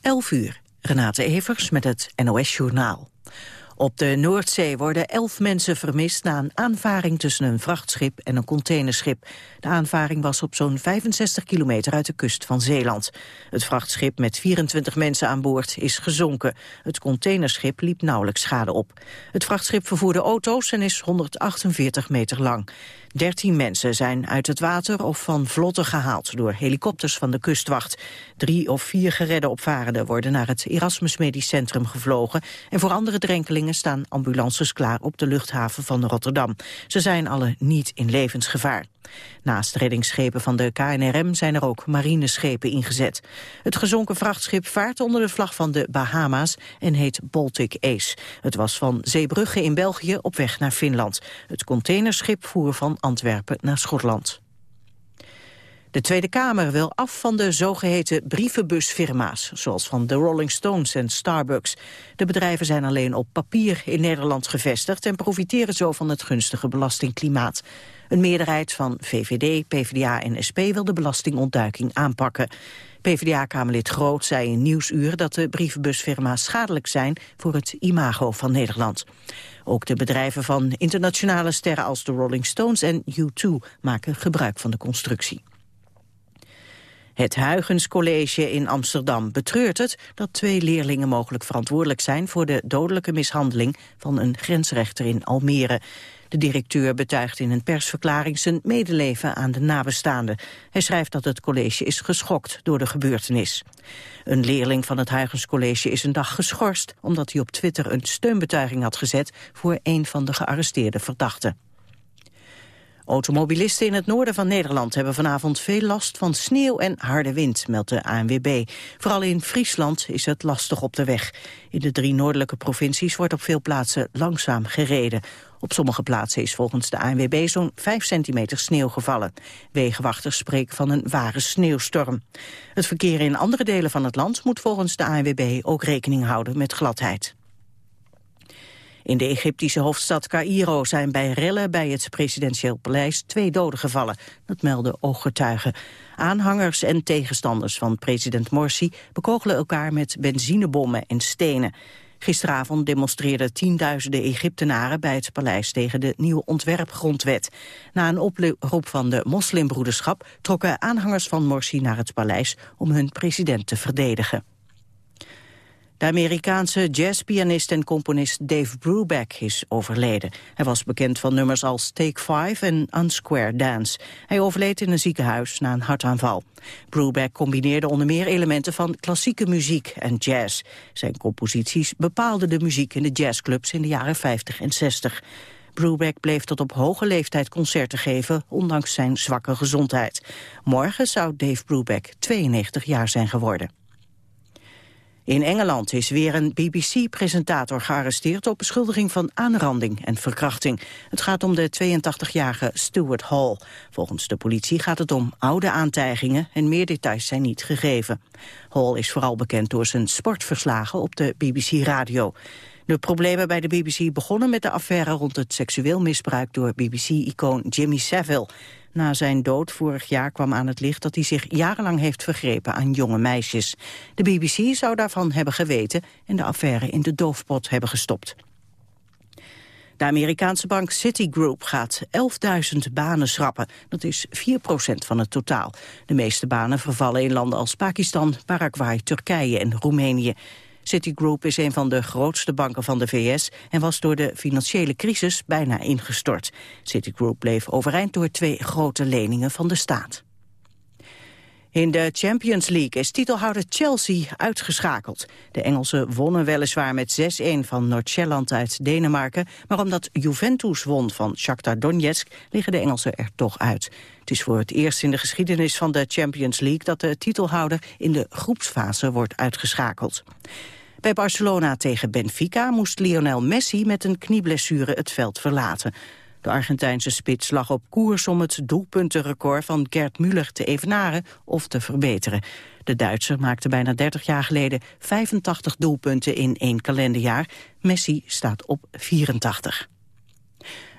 11 uur. Renate Evers met het NOS Journaal. Op de Noordzee worden elf mensen vermist na een aanvaring tussen een vrachtschip en een containerschip. De aanvaring was op zo'n 65 kilometer uit de kust van Zeeland. Het vrachtschip met 24 mensen aan boord is gezonken. Het containerschip liep nauwelijks schade op. Het vrachtschip vervoerde auto's en is 148 meter lang. 13 mensen zijn uit het water of van vlotten gehaald door helikopters van de kustwacht. Drie of vier geredde opvarenden worden naar het Erasmus Medisch Centrum gevlogen en voor andere drenkelingen staan ambulances klaar op de luchthaven van Rotterdam. Ze zijn alle niet in levensgevaar. Naast reddingsschepen van de KNRM zijn er ook marineschepen ingezet. Het gezonken vrachtschip vaart onder de vlag van de Bahama's en heet Baltic Ace. Het was van Zeebrugge in België op weg naar Finland. Het containerschip voer van Antwerpen naar Schotland. De Tweede Kamer wil af van de zogeheten brievenbusfirma's, zoals van de Rolling Stones en Starbucks. De bedrijven zijn alleen op papier in Nederland gevestigd en profiteren zo van het gunstige belastingklimaat. Een meerderheid van VVD, PvdA en SP wil de belastingontduiking aanpakken. PvdA-kamerlid Groot zei in Nieuwsuur dat de brievenbusfirma's schadelijk zijn voor het imago van Nederland. Ook de bedrijven van internationale sterren als de Rolling Stones en U2 maken gebruik van de constructie. Het Huygens College in Amsterdam betreurt het dat twee leerlingen mogelijk verantwoordelijk zijn voor de dodelijke mishandeling van een grensrechter in Almere. De directeur betuigt in een persverklaring zijn medeleven aan de nabestaanden. Hij schrijft dat het college is geschokt door de gebeurtenis. Een leerling van het Huygens College is een dag geschorst... omdat hij op Twitter een steunbetuiging had gezet voor een van de gearresteerde verdachten. Automobilisten in het noorden van Nederland hebben vanavond veel last van sneeuw en harde wind, meldt de ANWB. Vooral in Friesland is het lastig op de weg. In de drie noordelijke provincies wordt op veel plaatsen langzaam gereden. Op sommige plaatsen is volgens de ANWB zo'n 5 centimeter sneeuw gevallen. Wegenwachters spreken van een ware sneeuwstorm. Het verkeer in andere delen van het land moet volgens de ANWB ook rekening houden met gladheid. In de Egyptische hoofdstad Cairo zijn bij rellen bij het presidentieel paleis twee doden gevallen. Dat melden ooggetuigen. Aanhangers en tegenstanders van president Morsi bekogelen elkaar met benzinebommen en stenen. Gisteravond demonstreerden tienduizenden Egyptenaren bij het paleis tegen de nieuwe ontwerpgrondwet. Na een oproep van de moslimbroederschap trokken aanhangers van Morsi naar het paleis om hun president te verdedigen. De Amerikaanse jazzpianist en componist Dave Brubeck is overleden. Hij was bekend van nummers als Take Five en Unsquare Dance. Hij overleed in een ziekenhuis na een hartaanval. Brubeck combineerde onder meer elementen van klassieke muziek en jazz. Zijn composities bepaalden de muziek in de jazzclubs in de jaren 50 en 60. Brubeck bleef tot op hoge leeftijd concerten geven, ondanks zijn zwakke gezondheid. Morgen zou Dave Brubeck 92 jaar zijn geworden. In Engeland is weer een BBC-presentator gearresteerd op beschuldiging van aanranding en verkrachting. Het gaat om de 82-jarige Stuart Hall. Volgens de politie gaat het om oude aantijgingen en meer details zijn niet gegeven. Hall is vooral bekend door zijn sportverslagen op de BBC Radio. De problemen bij de BBC begonnen met de affaire rond het seksueel misbruik door BBC-icoon Jimmy Savile. Na zijn dood vorig jaar kwam aan het licht dat hij zich jarenlang heeft vergrepen aan jonge meisjes. De BBC zou daarvan hebben geweten en de affaire in de doofpot hebben gestopt. De Amerikaanse bank Citigroup gaat 11.000 banen schrappen. Dat is 4% van het totaal. De meeste banen vervallen in landen als Pakistan, Paraguay, Turkije en Roemenië. Citigroup is een van de grootste banken van de VS en was door de financiële crisis bijna ingestort. Citigroup bleef overeind door twee grote leningen van de staat. In de Champions League is titelhouder Chelsea uitgeschakeld. De Engelsen wonnen weliswaar met 6-1 van Noord-Sjælland uit Denemarken... maar omdat Juventus won van Shakhtar Donetsk liggen de Engelsen er toch uit. Het is voor het eerst in de geschiedenis van de Champions League... dat de titelhouder in de groepsfase wordt uitgeschakeld. Bij Barcelona tegen Benfica moest Lionel Messi met een knieblessure het veld verlaten. De Argentijnse spits lag op koers om het doelpuntenrecord van Gerd Müller te evenaren of te verbeteren. De Duitser maakte bijna 30 jaar geleden 85 doelpunten in één kalenderjaar. Messi staat op 84.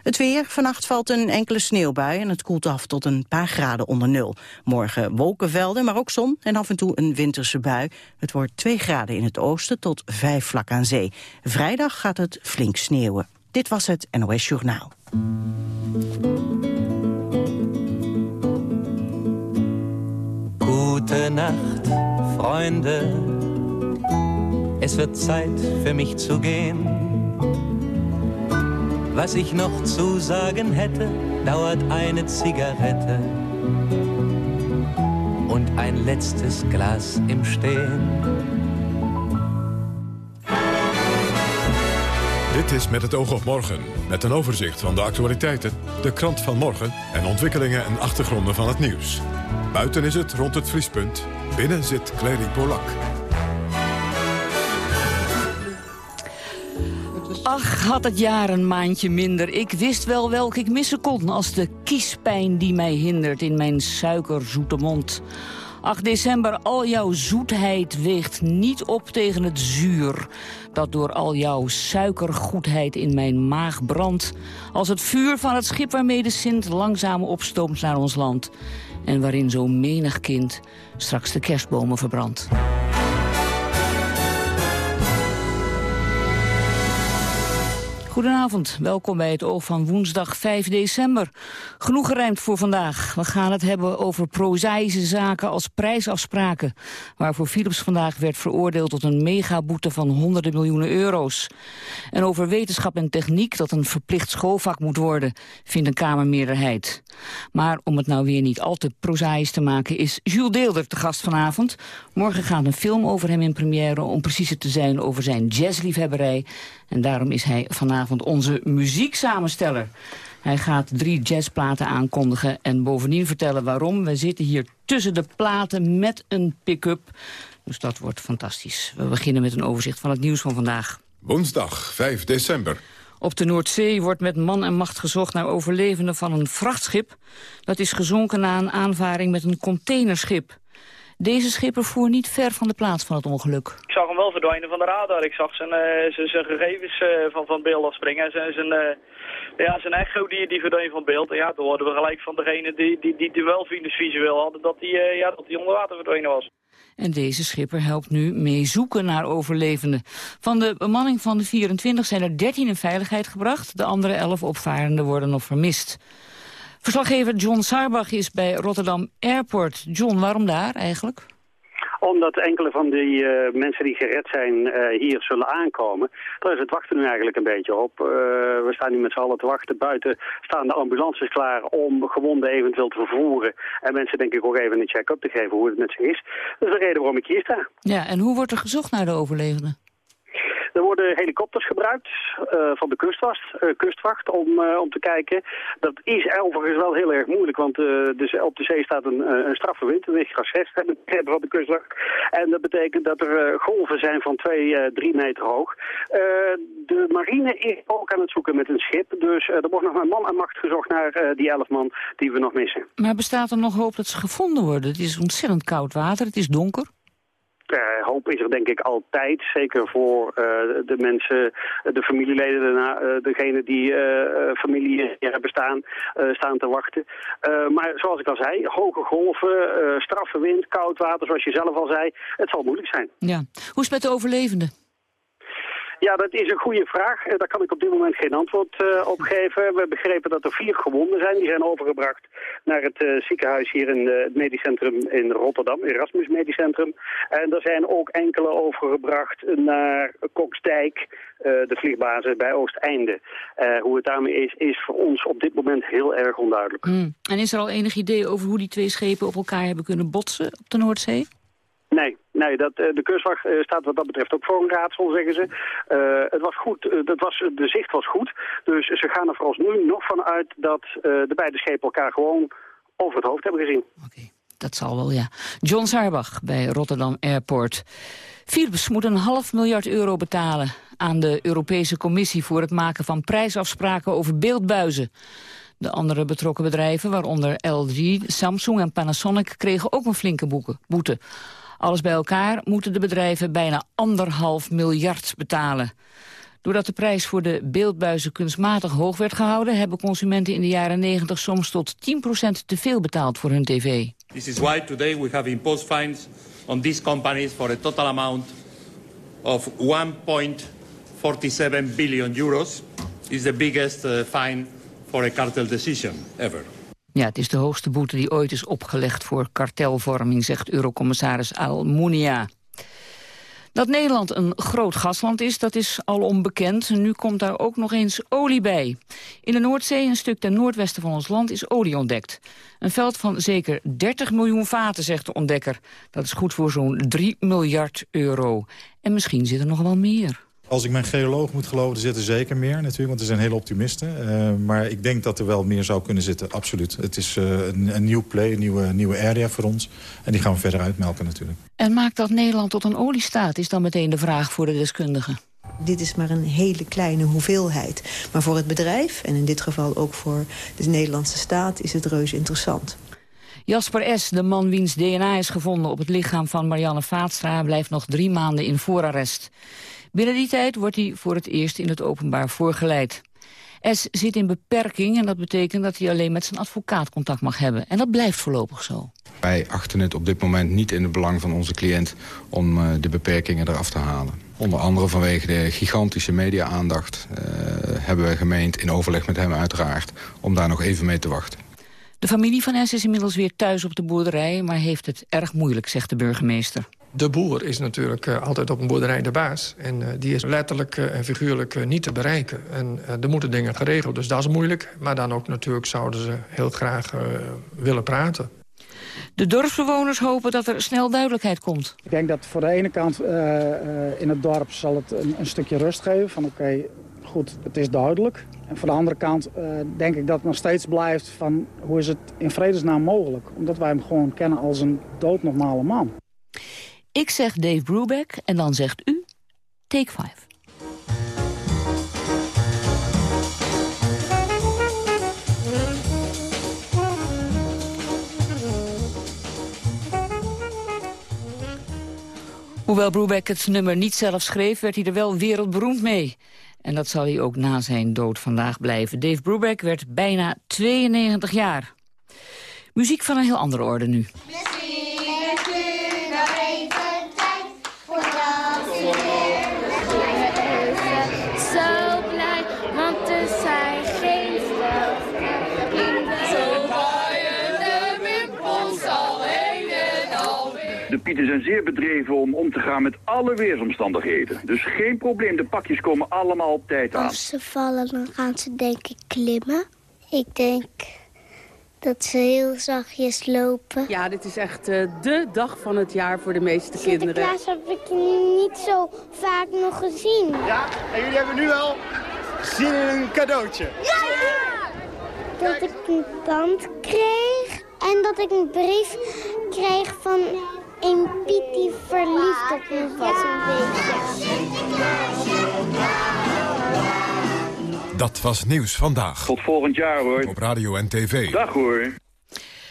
Het weer. Vannacht valt een enkele sneeuwbui en het koelt af tot een paar graden onder nul. Morgen wolkenvelden, maar ook zon en af en toe een winterse bui. Het wordt 2 graden in het oosten tot 5 vlak aan zee. Vrijdag gaat het flink sneeuwen. Dit was het NOS Journaal. Gute Nacht, Freunde. Es wird Zeit für mich zu gehen. Was ich noch zu sagen hätte, dauert eine Zigarette und ein letztes Glas im Stehen. Dit is Met het oog op morgen, met een overzicht van de actualiteiten, de krant van morgen en ontwikkelingen en achtergronden van het nieuws. Buiten is het rond het vriespunt, binnen zit Clary Polak. Ach, had het jaar een maandje minder. Ik wist wel welk ik missen kon als de kiespijn die mij hindert in mijn suikerzoete mond. Ach, december, al jouw zoetheid weegt niet op tegen het zuur... dat door al jouw suikergoedheid in mijn maag brandt... als het vuur van het schip waarmee de Sint langzaam opstoomt naar ons land... en waarin zo menig kind straks de kerstbomen verbrandt. Goedenavond, welkom bij het Oog van woensdag 5 december. Genoeg gerijmd voor vandaag. We gaan het hebben over prozaïsche zaken als prijsafspraken... waarvoor Philips vandaag werd veroordeeld tot een megaboete van honderden miljoenen euro's. En over wetenschap en techniek dat een verplicht schoolvak moet worden... vindt een Kamermeerderheid. Maar om het nou weer niet al te prozaïs te maken... is Jules Deelder te gast vanavond. Morgen gaat een film over hem in première... om preciezer te zijn over zijn jazzliefhebberij... En daarom is hij vanavond onze muzieksamensteller. Hij gaat drie jazzplaten aankondigen en bovendien vertellen waarom. We zitten hier tussen de platen met een pick-up. Dus dat wordt fantastisch. We beginnen met een overzicht van het nieuws van vandaag. Woensdag 5 december. Op de Noordzee wordt met man en macht gezocht naar overlevenden van een vrachtschip. Dat is gezonken na een aanvaring met een containerschip. Deze schipper voer niet ver van de plaats van het ongeluk. Ik zag hem wel verdwijnen van de radar. Ik zag zijn, uh, zijn, zijn, gegevens uh, van, van beeld afspringen. Zijn, zijn, uh, ja, zijn echo die, die verdween van beeld. En ja, toen hoorden we gelijk van degene die, die, die, die wel visueel hadden dat hij ja, dat die onder water verdwenen was. En deze schipper helpt nu mee zoeken naar overlevenden. Van de bemanning van de 24 zijn er 13 in veiligheid gebracht. De andere 11 opvarenden worden nog vermist. Verslaggever John Sarbach is bij Rotterdam Airport. John, waarom daar eigenlijk? Omdat enkele van die uh, mensen die gered zijn uh, hier zullen aankomen. Daar is het wachten nu eigenlijk een beetje op. Uh, we staan nu met z'n allen te wachten. Buiten staan de ambulances klaar om gewonden eventueel te vervoeren. En mensen denk ik ook even een check-up te geven hoe het met ze is. Dat is de reden waarom ik hier sta. Ja, en hoe wordt er gezocht naar de overlevenden? Er worden helikopters gebruikt uh, van de kustwacht, uh, kustwacht om, uh, om te kijken. Dat is overigens wel heel erg moeilijk, want dus op de zee staat een, een straffe wind, een windkracht 6 hebben van de kustwacht. En dat betekent dat er golven zijn van 2, 3 meter hoog. de marine is ook aan het zoeken met een schip, dus er wordt nog met man en macht gezocht naar die 11 man die we nog missen. Maar bestaat er nog hoop dat ze gevonden worden? Het is ontzettend koud water, het is donker. Uh, hoop is er denk ik altijd, zeker voor uh, de mensen, de familieleden, daarna, uh, degene die familie hebben staan, staan te wachten. maar zoals ik al zei, hoge golven, straffe wind, koud water, zoals je zelf al zei, het zal moeilijk zijn. Ja. Hoe is het met de overlevenden? Ja, dat is een goede vraag. Daar kan ik op dit moment geen antwoord uh, op geven. We begrepen dat er vier gewonden zijn. Die zijn overgebracht naar het uh, ziekenhuis hier in uh, het medisch centrum in Rotterdam, Erasmus Medisch Centrum. En er zijn ook enkele overgebracht naar Koksdijk, de vliegbasis bij Oosteinde. hoe het daarmee is, is voor ons op dit moment heel erg onduidelijk. Hmm. En is er al enig idee over hoe die twee schepen op elkaar hebben kunnen botsen op de Noordzee? Nee, nee dat, eh, de kustwacht eh, staat wat dat betreft ook voor een raadsel, zeggen ze. Uh, het was goed, dat was, de zicht was goed. Dus ze gaan er voor ons nu nog van uit dat de beide schepen elkaar gewoon over het hoofd hebben gezien. Oké, dat zal wel, ja. John Sarbach bij Rotterdam Airport. Philips moet een half miljard euro betalen aan de Europese Commissie... voor het maken van prijsafspraken over beeldbuizen. De andere betrokken bedrijven, waaronder LG, Samsung en Panasonic... kregen ook een flinke boete. Alles bij elkaar moeten de bedrijven bijna anderhalf miljard betalen. Doordat de prijs voor de beeldbuizen kunstmatig hoog werd gehouden... hebben consumenten in de jaren 90 soms tot 10% te veel betaald voor hun tv. This is why today we have imposed fines on these companies for a total amount of 1.47 billion euros. is the biggest uh, fine for a cartel decision ever. Ja, het is de hoogste boete die ooit is opgelegd voor kartelvorming, zegt Eurocommissaris Almunia. Dat Nederland een groot gasland is, dat is al onbekend. Nu komt daar ook nog eens olie bij. In de Noordzee, een stuk ten noordwesten van ons land, is olie ontdekt. Een veld van zeker 30 miljoen vaten, zegt de ontdekker. Dat is goed voor zo'n 3 miljard euro. En misschien zit er nog wel meer. Als ik mijn geoloog moet geloven, er zitten zeker meer natuurlijk. Want er zijn hele optimisten. Uh, maar ik denk dat er wel meer zou kunnen zitten, absoluut. Het is uh, een, een, nieuw play, een nieuwe, nieuwe area voor ons. En die gaan we verder uitmelken natuurlijk. En maakt dat Nederland tot een oliestaat, is dan meteen de vraag voor de deskundigen. Dit is maar een hele kleine hoeveelheid. Maar voor het bedrijf, en in dit geval ook voor de Nederlandse staat... is het reuze interessant. Jasper S., de man wiens DNA is gevonden op het lichaam van Marianne Vaatstra... blijft nog drie maanden in voorarrest. Binnen die tijd wordt hij voor het eerst in het openbaar voorgeleid. S zit in beperking en dat betekent dat hij alleen met zijn advocaat contact mag hebben. En dat blijft voorlopig zo. Wij achten het op dit moment niet in het belang van onze cliënt om uh, de beperkingen eraf te halen. Onder andere vanwege de gigantische media-aandacht uh, hebben we gemeend, in overleg met hem uiteraard, om daar nog even mee te wachten. De familie van S is inmiddels weer thuis op de boerderij, maar heeft het erg moeilijk, zegt de burgemeester. De boer is natuurlijk uh, altijd op een boerderij de baas. En uh, die is letterlijk uh, en figuurlijk niet te bereiken. En er moeten dingen geregeld, dus dat is moeilijk. Maar dan ook natuurlijk zouden ze heel graag willen praten. De dorpsbewoners hopen dat er snel duidelijkheid komt. Ik denk dat voor de ene kant in het dorp zal het een, een stukje rust geven. Van oké, okay, goed, het is duidelijk. En voor de andere kant denk ik dat het nog steeds blijft van... hoe is het in vredesnaam mogelijk? Omdat wij hem gewoon kennen als een doodnormale man. Ik zeg Dave Brubeck en dan zegt u Take 5. Hoewel Brubeck het nummer niet zelf schreef, werd hij er wel wereldberoemd mee. En dat zal hij ook na zijn dood vandaag blijven. Dave Brubeck werd bijna 92 jaar. Muziek van een heel andere orde nu. Pieten zijn zeer bedreven om om te gaan met alle weersomstandigheden. Dus geen probleem, de pakjes komen allemaal op tijd aan. Als ze vallen, dan gaan ze denk ik klimmen. Ik denk dat ze heel zachtjes lopen. Ja, dit is echt uh, de dag van het jaar voor de meeste kinderen. Sinterklaas heb ik niet zo vaak nog gezien. Ja, en jullie hebben nu al zin in een cadeautje. Ja! Dat ik een band kreeg en dat ik een brief kreeg van een Piet die verliefd op me was een beetje. Dat was Nieuws Vandaag. Tot volgend jaar hoor. Op radio en tv. Dag hoor.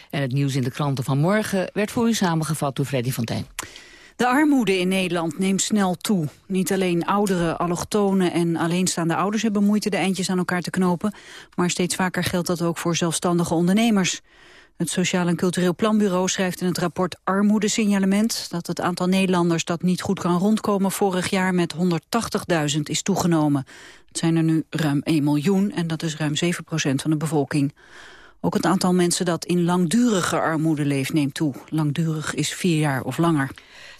En het nieuws in de kranten van morgen werd voor u samengevat door Freddy van Tijn. De armoede in Nederland neemt snel toe. Niet alleen ouderen, allochtonen en alleenstaande ouders hebben moeite de eindjes aan elkaar te knopen, maar steeds vaker geldt dat ook voor zelfstandige ondernemers. Het Sociaal en Cultureel Planbureau schrijft in het rapport Armoedesignalement dat het aantal Nederlanders dat niet goed kan rondkomen vorig jaar met 180.000 is toegenomen. Het zijn er nu ruim 1 miljoen en dat is ruim 7 procent van de bevolking. Ook het aantal mensen dat in langdurige armoede leeft neemt toe. Langdurig is vier jaar of langer.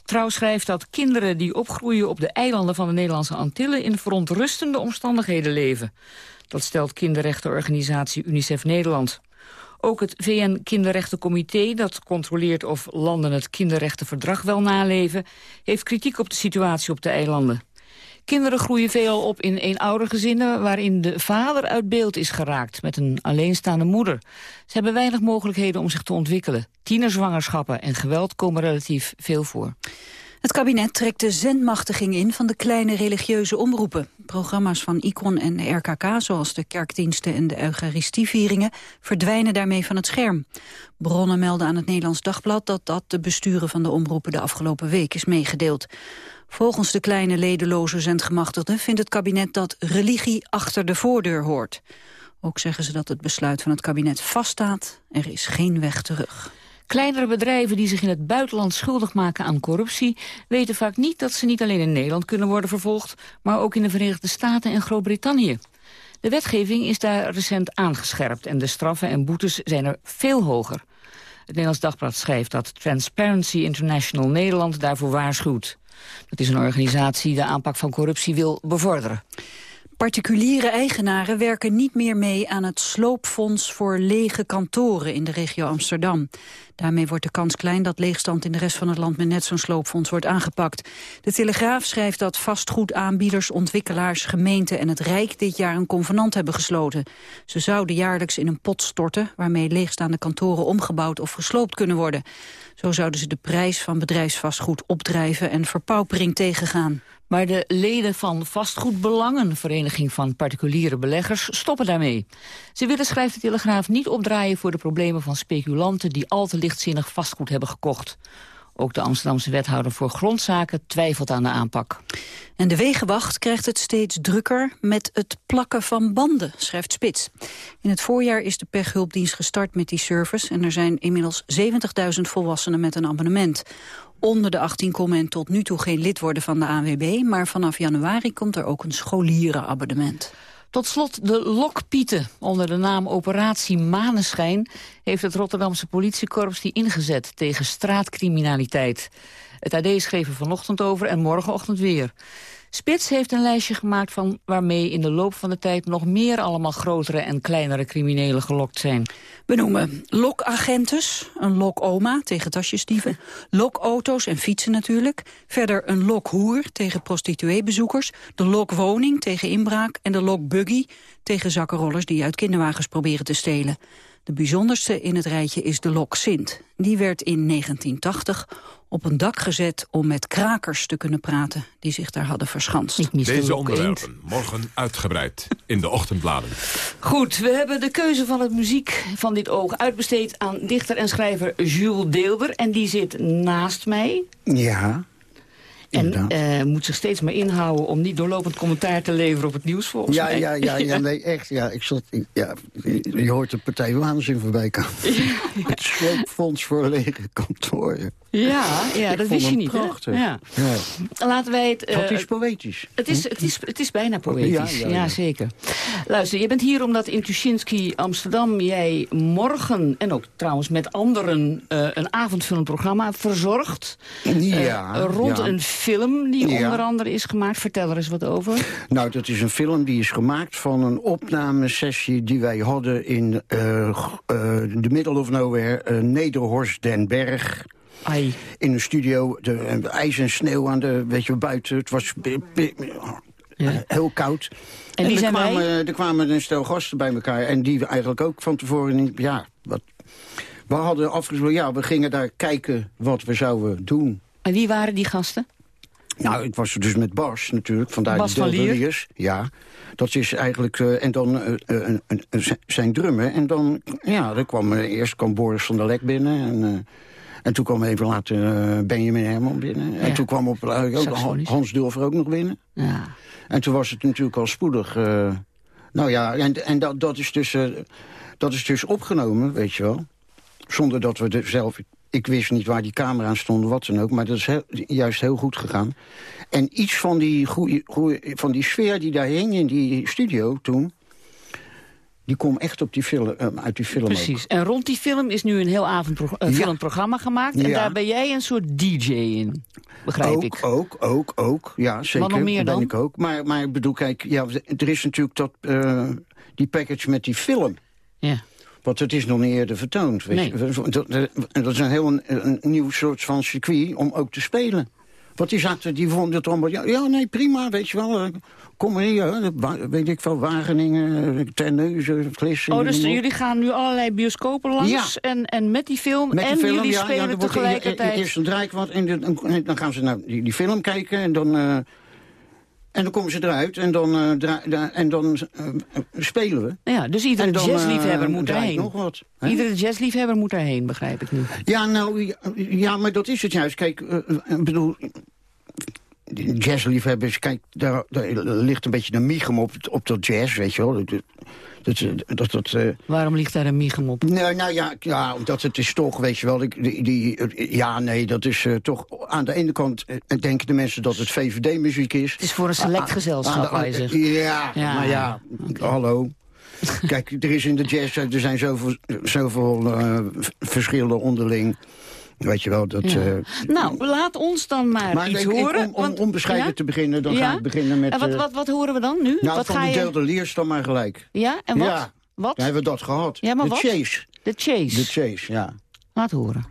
Trouw schrijft dat kinderen die opgroeien op de eilanden van de Nederlandse Antillen in verontrustende omstandigheden leven. Dat stelt kinderrechtenorganisatie UNICEF Nederland. Ook het VN-kinderrechtencomité, dat controleert of landen het kinderrechtenverdrag wel naleven, heeft kritiek op de situatie op de eilanden. Kinderen groeien veelal op in eenoudergezinnen waarin de vader uit beeld is geraakt met een alleenstaande moeder. Ze hebben weinig mogelijkheden om zich te ontwikkelen. Tienerzwangerschappen en geweld komen relatief veel voor. Het kabinet trekt de zendmachtiging in van de kleine religieuze omroepen. Programma's van ICON en RKK, zoals de kerkdiensten en de eucharistievieringen, verdwijnen daarmee van het scherm. Bronnen melden aan het Nederlands Dagblad dat dat de besturen van de omroepen de afgelopen week is meegedeeld. Volgens de kleine ledenloze zendgemachtigden vindt het kabinet dat religie achter de voordeur hoort. Ook zeggen ze dat het besluit van het kabinet vaststaat. Er is geen weg terug. Kleinere bedrijven die zich in het buitenland schuldig maken aan corruptie... weten vaak niet dat ze niet alleen in Nederland kunnen worden vervolgd... maar ook in de Verenigde Staten en Groot-Brittannië. De wetgeving is daar recent aangescherpt... en de straffen en boetes zijn er veel hoger. Het Nederlands Dagblad schrijft dat Transparency International Nederland daarvoor waarschuwt. Dat is een organisatie die de aanpak van corruptie wil bevorderen. Particuliere eigenaren werken niet meer mee aan het sloopfonds voor lege kantoren in de regio Amsterdam. Daarmee wordt de kans klein dat leegstand in de rest van het land met net zo'n sloopfonds wordt aangepakt. De Telegraaf schrijft dat vastgoedaanbieders, ontwikkelaars, gemeenten en het Rijk dit jaar een convenant hebben gesloten. Ze zouden jaarlijks in een pot storten waarmee leegstaande kantoren omgebouwd of gesloopt kunnen worden. Zo zouden ze de prijs van bedrijfsvastgoed opdrijven en verpaupering tegengaan. Maar de leden van Vastgoedbelangen, Vereniging van Particuliere Beleggers, stoppen daarmee. Ze willen, schrijft de Telegraaf, niet opdraaien voor de problemen van speculanten die al te lichtzinnig vastgoed hebben gekocht. Ook de Amsterdamse wethouder voor grondzaken twijfelt aan de aanpak. En de Wegenwacht krijgt het steeds drukker met het plakken van banden, schrijft Spits. In het voorjaar is de pechhulpdienst gestart met die service... en er zijn inmiddels 70.000 volwassenen met een abonnement. Onder de 18 kon men tot nu toe geen lid worden van de ANWB... maar vanaf januari komt er ook een scholierenabonnement. Tot slot de lokpieten. Onder de naam Operatie Maneschijn heeft het Rotterdamse politiekorps die ingezet tegen straatcriminaliteit. Het AD schreef er vanochtend over en morgenochtend weer. Spits heeft een lijstje gemaakt van waarmee in de loop van de tijd nog meer allemaal grotere en kleinere criminelen gelokt zijn. We noemen lokagentes, een lokoma tegen tasjesdieven, lokauto's en fietsen natuurlijk. Verder een lokhoer tegen prostitueebezoekers, de lokwoning tegen inbraak en de lokbuggy tegen zakkenrollers die uit kinderwagens proberen te stelen. De bijzonderste in het rijtje is de lok Sint. Die werd in 1980 op een dak gezet om met krakers te kunnen praten... die zich daar hadden verschanst. Deze onderwerpen morgen uitgebreid in de ochtendbladen. Goed, we hebben de keuze van het muziek van dit oog uitbesteed... aan dichter en schrijver Jules Deelder. En die zit naast mij. Ja. En uh, moet zich steeds maar inhouden om niet doorlopend commentaar te leveren op het nieuws volgens ja, mij. Ja, ja, ja, nee, echt. Ja, ik zat, ja, je hoort de partij waanzin voorbij komen. het sloopfonds voor lege kantoren. Ja, ja dat wist je niet. Prachtig. Ja. ja. Laten wij het... Uh, dat is poëtisch. Het is, het is, het is bijna poëtisch, ja, ja, zeker. Luister, je bent hier omdat in Tuschinski Amsterdam jij morgen... en ook trouwens met anderen uh, een avondfilmprogramma verzorgt. Ja. rond een film die onder andere is gemaakt. Vertel er eens wat over. Nou, dat is een film die is gemaakt van een opnamesessie... die wij hadden in de middle of nowhere, Nederhorst den Berg... Ai. In een studio, de, ijs en sneeuw aan de, weet je, buiten. Het was ja. heel koud. En, en er, zijn kwamen, wij? er kwamen een stel gasten bij elkaar. En die eigenlijk ook van tevoren. Ja, wat, we hadden afgesproken, ja, we gingen daar kijken wat we zouden doen. En wie waren die gasten? Nou, ik was dus met Bas natuurlijk, vandaar Bas de? Deldeliers. Ja, dat is eigenlijk... Uh, en dan uh, uh, zijn drummen. En dan, ja, dan kwam eerst kwam Boris van der Lek binnen. En, en toen kwam even later Benjamin Herman binnen. Ja. En toen kwam op, ook Hans Dulfer ook nog binnen. Ja. En toen was het natuurlijk al spoedig... nou ja, en, en dat, dat, is dus, dat is dus opgenomen, weet je wel. Zonder dat we er zelf... Ik wist niet waar die camera's stonden, wat dan ook. Maar dat is heel, juist heel goed gegaan. En iets van die, goeie, goeie, van die sfeer die daar hing in die studio toen... die komt echt op die film, uit die film Precies. Ook. En rond die film is nu een heel avondprogramma ja. filmprogramma gemaakt. En ja. daar ben jij een soort DJ in, begrijp ook, ik. Ook, ook, ook. Ja, zeker. Wat nog meer ben dan? ik ook. Maar, maar ik bedoel, kijk, ja, er is natuurlijk dat, uh, die package met die film... Ja. Want het is nog niet eerder vertoond. Weet nee. je. Dat, dat, is een heel een, een, nieuw soort van circuit om ook te spelen. Want die zaten, die vonden het allemaal... Ja, ja, nee, prima, weet je wel. Kom maar hier, weet ik veel, Wageningen, Terneuzen, Vlissingen. Oh, dus jullie gaan nu allerlei bioscopen langs ja. en, en met die film... met die en film, jullie ja, spelen ja, tegelijkertijd... Eerst een draakwart en, dan gaan ze naar die, die film kijken en dan... Uh, en dan komen ze eruit en dan, uh, dra en dan uh, spelen we. Ja, dus iedere dan, jazzliefhebber moet daarheen. daarheen. nog wat. Hè? Iedere jazzliefhebber moet daarheen, begrijp ik nu. Ja, nou, ja, ja, maar dat is het juist. Kijk, ik bedoel... jazzliefhebbers, kijk, daar, daar ligt een beetje een miegem op, op dat jazz, weet je wel. Dat, dat, dat, dat, eh, Waarom ligt daar een miegem op? Nou, nou ja, ja, omdat het is toch, weet je wel, die, die, ja, nee, dat is uh, toch... Aan de ene kant uh, denken de mensen dat het VVD-muziek is. Het is voor een select gezelschap, aan de, ja, ja, maar ja, okay. hallo. Kijk, er is in de jazz, er zijn zoveel, zoveel uh, verschillen onderling. Weet je wel, dat... Ja. Uh, nou, laat ons dan maar, maar iets ik, horen. Ik, om, om want, ja? te beginnen, dan ga ik beginnen met... En wat, wat, wat horen we dan nu? Nou, wat van ga de je... Leers dan maar gelijk. Ja, en wat? Ja, wat? Dan hebben we dat gehad. Ja, maar de wat? Chase. De Chase. De Chase, ja. Laat horen.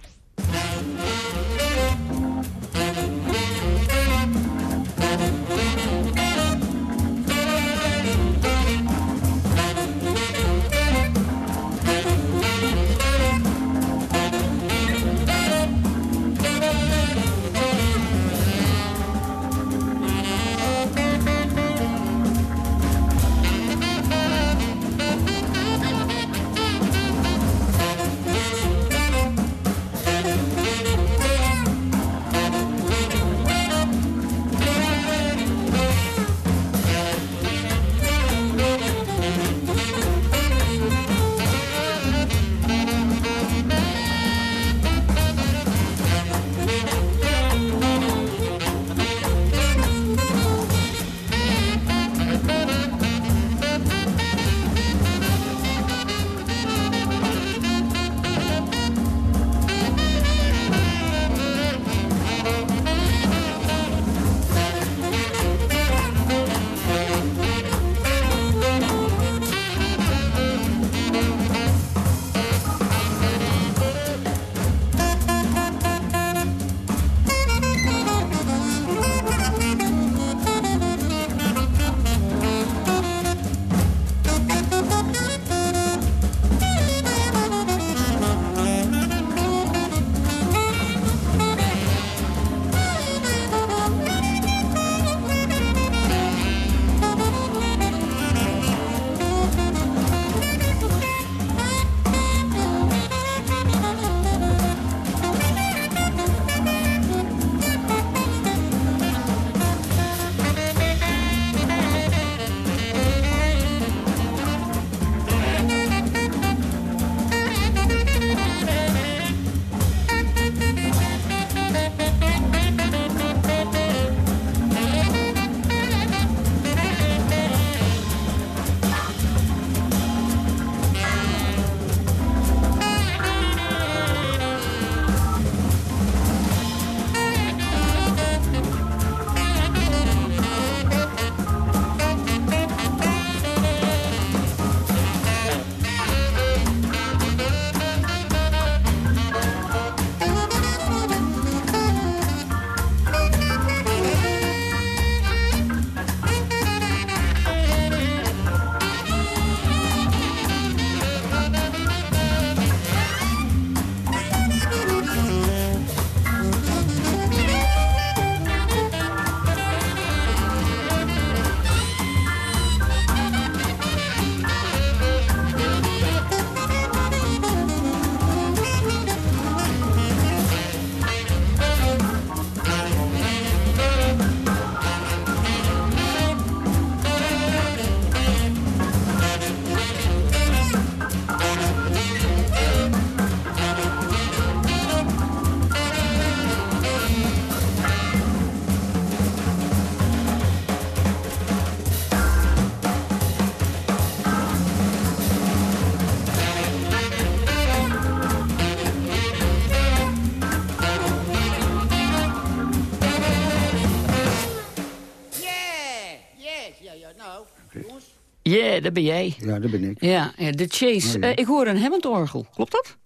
Yeah, dat ben jij. Ja, dat ben ik. Ja, ja de Chase. Oh, ja. Uh, ik hoor een Hammond-orgel. Klopt dat?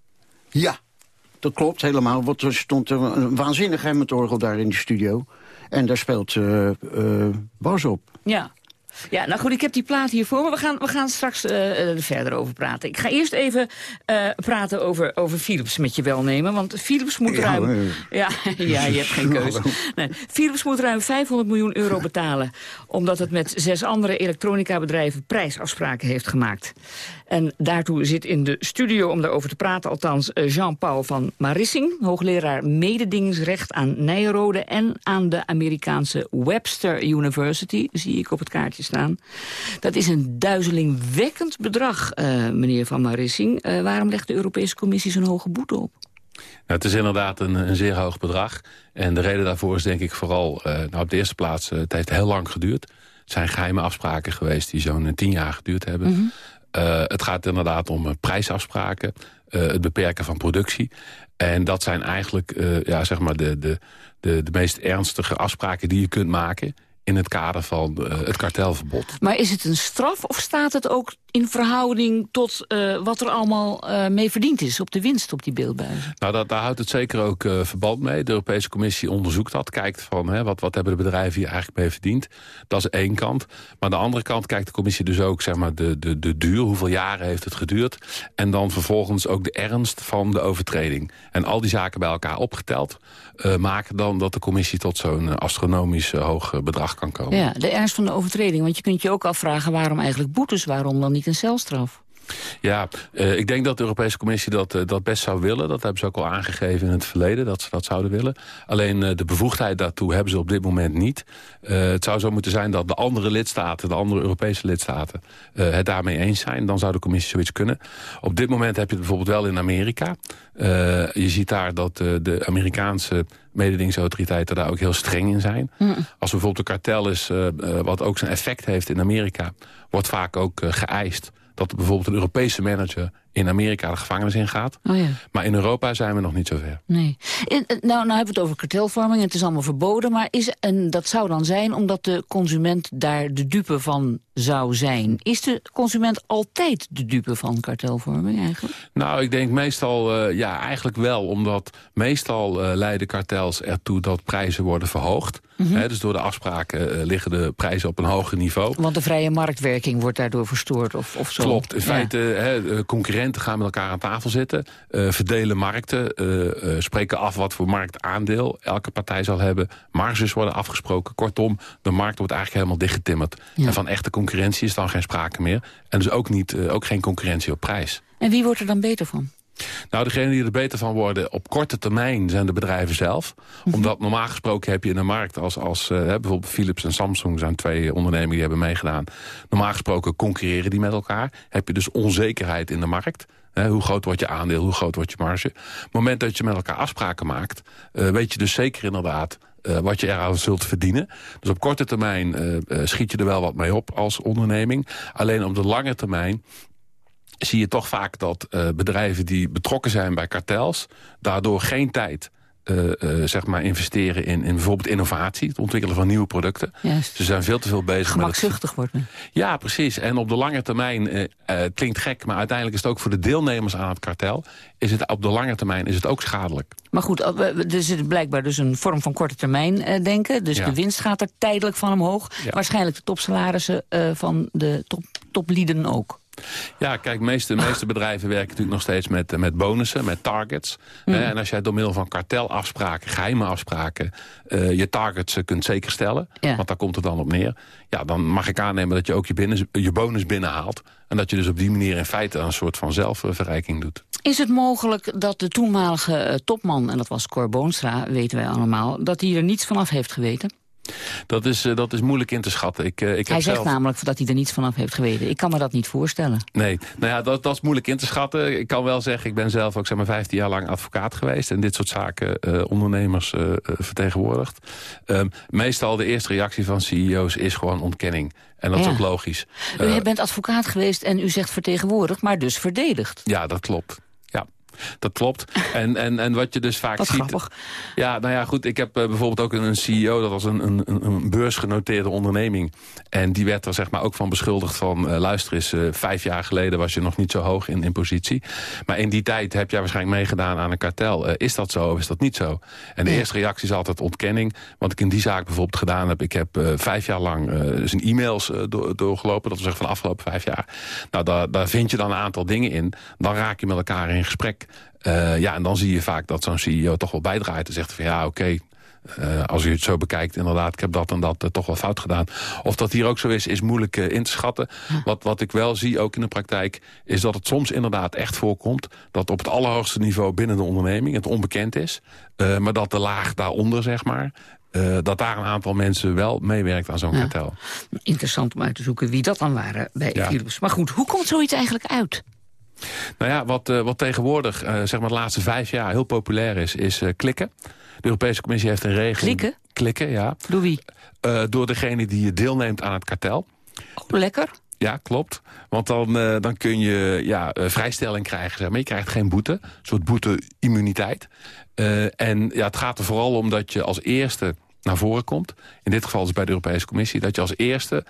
Ja, dat klopt helemaal. Want er stond een waanzinnig Hammond-orgel daar in de studio. En daar speelt uh, uh, Bas op. Ja. Ja, nou goed, ik heb die plaat hier voor me. We gaan, we gaan straks uh, er verder over praten. Ik ga eerst even uh, praten over, over Philips met je welnemen. Want Philips moet Ja, ruim... nee. Ja, ja, je hebt geen keuze. Nee, Philips moet ruim 500 miljoen euro betalen... omdat het met zes andere elektronica-bedrijven prijsafspraken heeft gemaakt. En daartoe zit in de studio om daarover te praten... althans eh, Jean-Paul van Marissing, hoogleraar mededingingsrecht aan Nijrode... en aan de Amerikaanse Webster University, zie ik op het kaartje staan. Dat is een duizelingwekkend bedrag, eh, meneer van Marissing. Eh, waarom legt de Europese Commissie zo'n hoge boete op? Nou, het is inderdaad een, een zeer hoog bedrag. En de reden daarvoor is denk ik vooral... eh, nou, op de eerste plaats, het heeft heel lang geduurd. Het zijn geheime afspraken geweest die zo'n tien jaar geduurd hebben. Eh, het gaat inderdaad om prijsafspraken, het beperken van productie. En dat zijn eigenlijk ja, zeg maar de, de, de, de meest ernstige afspraken die je kunt maken... in het kader van eh, het kartelverbod. Maar is het een straf of staat het ook in verhouding tot eh, wat er allemaal eh, mee verdiend is... op de winst op die beeldbuizen? Nou, dat, daar houdt het zeker ook verband mee. De Europese Commissie onderzoekt dat. Kijkt van hè, wat, wat hebben de bedrijven hier eigenlijk mee verdiend. Dat is één kant. Maar aan de andere kant kijkt de Commissie dus ook zeg maar, de, de, de duur. Hoeveel jaren heeft het geduurd. En dan vervolgens ook de ernst van de overtreding. En al die zaken bij elkaar opgeteld... eh, maken dan dat de Commissie tot zo'n eh, astronomisch eh, hoog bedrag kan komen. Ja, de ernst van de overtreding. Want je kunt je ook afvragen waarom eigenlijk boetes, waarom dan niet een celstraf? Ja, eh, ik denk dat de Europese Commissie dat, eh, dat best zou willen. Dat hebben ze ook al aangegeven in het verleden, dat ze dat zouden willen. Alleen eh, de bevoegdheid daartoe hebben ze op dit moment niet. Het zou zo moeten zijn dat de andere lidstaten, de andere Europese lidstaten... het daarmee eens zijn. Dan zou de Commissie zoiets kunnen. Op dit moment heb je het bijvoorbeeld wel in Amerika. Je ziet daar dat de Amerikaanse mededingingsautoriteiten daar ook heel streng in zijn. Als bijvoorbeeld een kartel is, wat ook zijn effect heeft in Amerika... wordt vaak ook geëist dat bijvoorbeeld een Europese manager in Amerika de gevangenis ingaat. Oh ja. Maar in Europa zijn we nog niet zover. Nee. En, eh, Nou, nou hebben we het over kartelvorming het is allemaal verboden. Maar is, en dat zou dan zijn omdat de consument daar de dupe van zou zijn. Is de consument altijd de dupe van kartelvorming eigenlijk? Nou, ik denk meestal, eh, ja, eigenlijk wel. Omdat meestal eh, leiden kartels ertoe dat prijzen worden verhoogd. Mhm. Dus door de afspraken liggen de prijzen op een hoger niveau. Want de vrije marktwerking wordt daardoor verstoord of, of zo. Klopt. In Ja. feite, hè, eh, concurrenten gaan met elkaar aan tafel zitten. eh, verdelen markten. eh, eh, spreken af wat voor marktaandeel elke partij zal hebben. Marges worden afgesproken. Kortom, de markt wordt eigenlijk helemaal dichtgetimmerd. Ja. En van echte concurrentie is dan geen sprake meer. En dus ook, niet, ook geen concurrentie op prijs. En wie wordt er dan beter van? Nou, degenen die er beter van worden op korte termijn zijn de bedrijven zelf. Mhm. Omdat normaal gesproken heb je in de markt als, als eh, bijvoorbeeld Philips en Samsung zijn twee ondernemingen die hebben meegedaan. Normaal gesproken concurreren die met elkaar. Heb je dus onzekerheid in de markt. Hoe groot wordt je aandeel, hoe groot wordt je marge. Op het moment dat je met elkaar afspraken maakt, eh, weet je dus zeker inderdaad eh, wat je eraan zult verdienen. Dus op korte termijn schiet je er wel wat mee op als onderneming. Alleen op de lange termijn zie je toch vaak dat eh, bedrijven die betrokken zijn bij kartels... daardoor geen tijd eh, eh, zeg maar investeren in, in bijvoorbeeld innovatie... het ontwikkelen van nieuwe producten. Juist. Ze zijn veel te veel bezig met het... Wordt men. Ja, precies. En op de lange termijn, het klinkt gek... maar uiteindelijk is het ook voor de deelnemers aan het kartel... Is het, op de lange termijn is het ook schadelijk. Maar goed, er zit blijkbaar dus een vorm van korte termijn denken. Dus Ja. de winst gaat er tijdelijk van omhoog. Ja. Waarschijnlijk de topsalarissen van de top, toplieden ook. Ja, kijk, de meeste, meeste bedrijven werken natuurlijk nog steeds met, eh, met bonussen, met targets. Mm. En als jij door middel van kartelafspraken, geheime afspraken... eh, je targets eh, kunt zeker stellen, Ja. want daar komt het dan op neer... ja, dan mag ik aannemen dat je ook je, binnen, je bonus binnenhaalt... en dat je dus op die manier in feite een soort van zelfverrijking doet. Is het mogelijk dat de toenmalige topman, en dat was Cor Boonstra, weten wij allemaal... dat hij er niets vanaf heeft geweten? Dat is, eh, dat is moeilijk in te schatten. Ik, eh, ik hij zegt zelf... namelijk dat hij er niets vanaf heeft geweten. Ik kan me dat niet voorstellen. Nee, nou ja, dat, dat is moeilijk in te schatten. Ik kan wel zeggen, ik ben zelf ook zeg maar 15 jaar lang advocaat geweest... en dit soort zaken eh, ondernemers eh, eh, vertegenwoordigd. Ehm, meestal de eerste reactie van CEO's is gewoon ontkenning. En dat Ja. is ook logisch. U bent advocaat geweest en u zegt vertegenwoordigd, maar dus verdedigd. ja, dat klopt. Dat klopt. En, en, en wat je dus vaak Wat ziet... grappig. Ja, nou ja, goed. Ik heb eh, bijvoorbeeld ook een, CEO... dat was een, een, een- beursgenoteerde onderneming. En die werd er zeg maar ook van beschuldigd van... eh, luister eens, eh, vijf jaar geleden was je nog niet zo hoog in, in positie. Maar in die tijd heb jij waarschijnlijk meegedaan aan een kartel. Is dat zo of is dat niet zo? En de eerste reactie is altijd ontkenning. Wat ik in die zaak bijvoorbeeld gedaan heb... ik heb vijf jaar lang zijn e-mails door, doorgelopen. Dat wil zeggen van de afgelopen vijf jaar. Nou, daar, daar vind je dan een aantal dingen in. Dan raak je met elkaar in gesprek. Eh, ja, en dan zie je vaak dat zo'n CEO toch wel bijdraait en zegt van ja, oké, eh, als u het zo bekijkt, inderdaad, ik heb dat en dat eh, toch wel fout gedaan. Of dat hier ook zo is, is moeilijk in te schatten. Wat, wat ik wel zie, ook in de praktijk, is dat het soms inderdaad echt voorkomt... dat op het allerhoogste niveau binnen de onderneming het onbekend is... maar dat de laag daaronder, zeg maar... dat daar een aantal mensen wel meewerkt aan zo'n Ja. kartel. Interessant om uit te zoeken wie dat dan waren bij Ja. Philips. Maar goed, hoe komt zoiets eigenlijk uit? Nou ja, wat, eh, wat tegenwoordig, eh, zeg maar de laatste vijf jaar heel populair is, is eh, klikken. De Europese Commissie heeft een regeling. Klikken? Klikken, ja. Door wie? Door degene die deelneemt aan het kartel. Oh, lekker. Ja, klopt. Want dan, dan kun je ja, vrijstelling krijgen. Zeg maar. Je krijgt geen boete. Een soort boete-immuniteit. En ja, het gaat er vooral om dat je als eerste naar voren komt. In dit geval is het bij de Europese Commissie. Dat je als eerste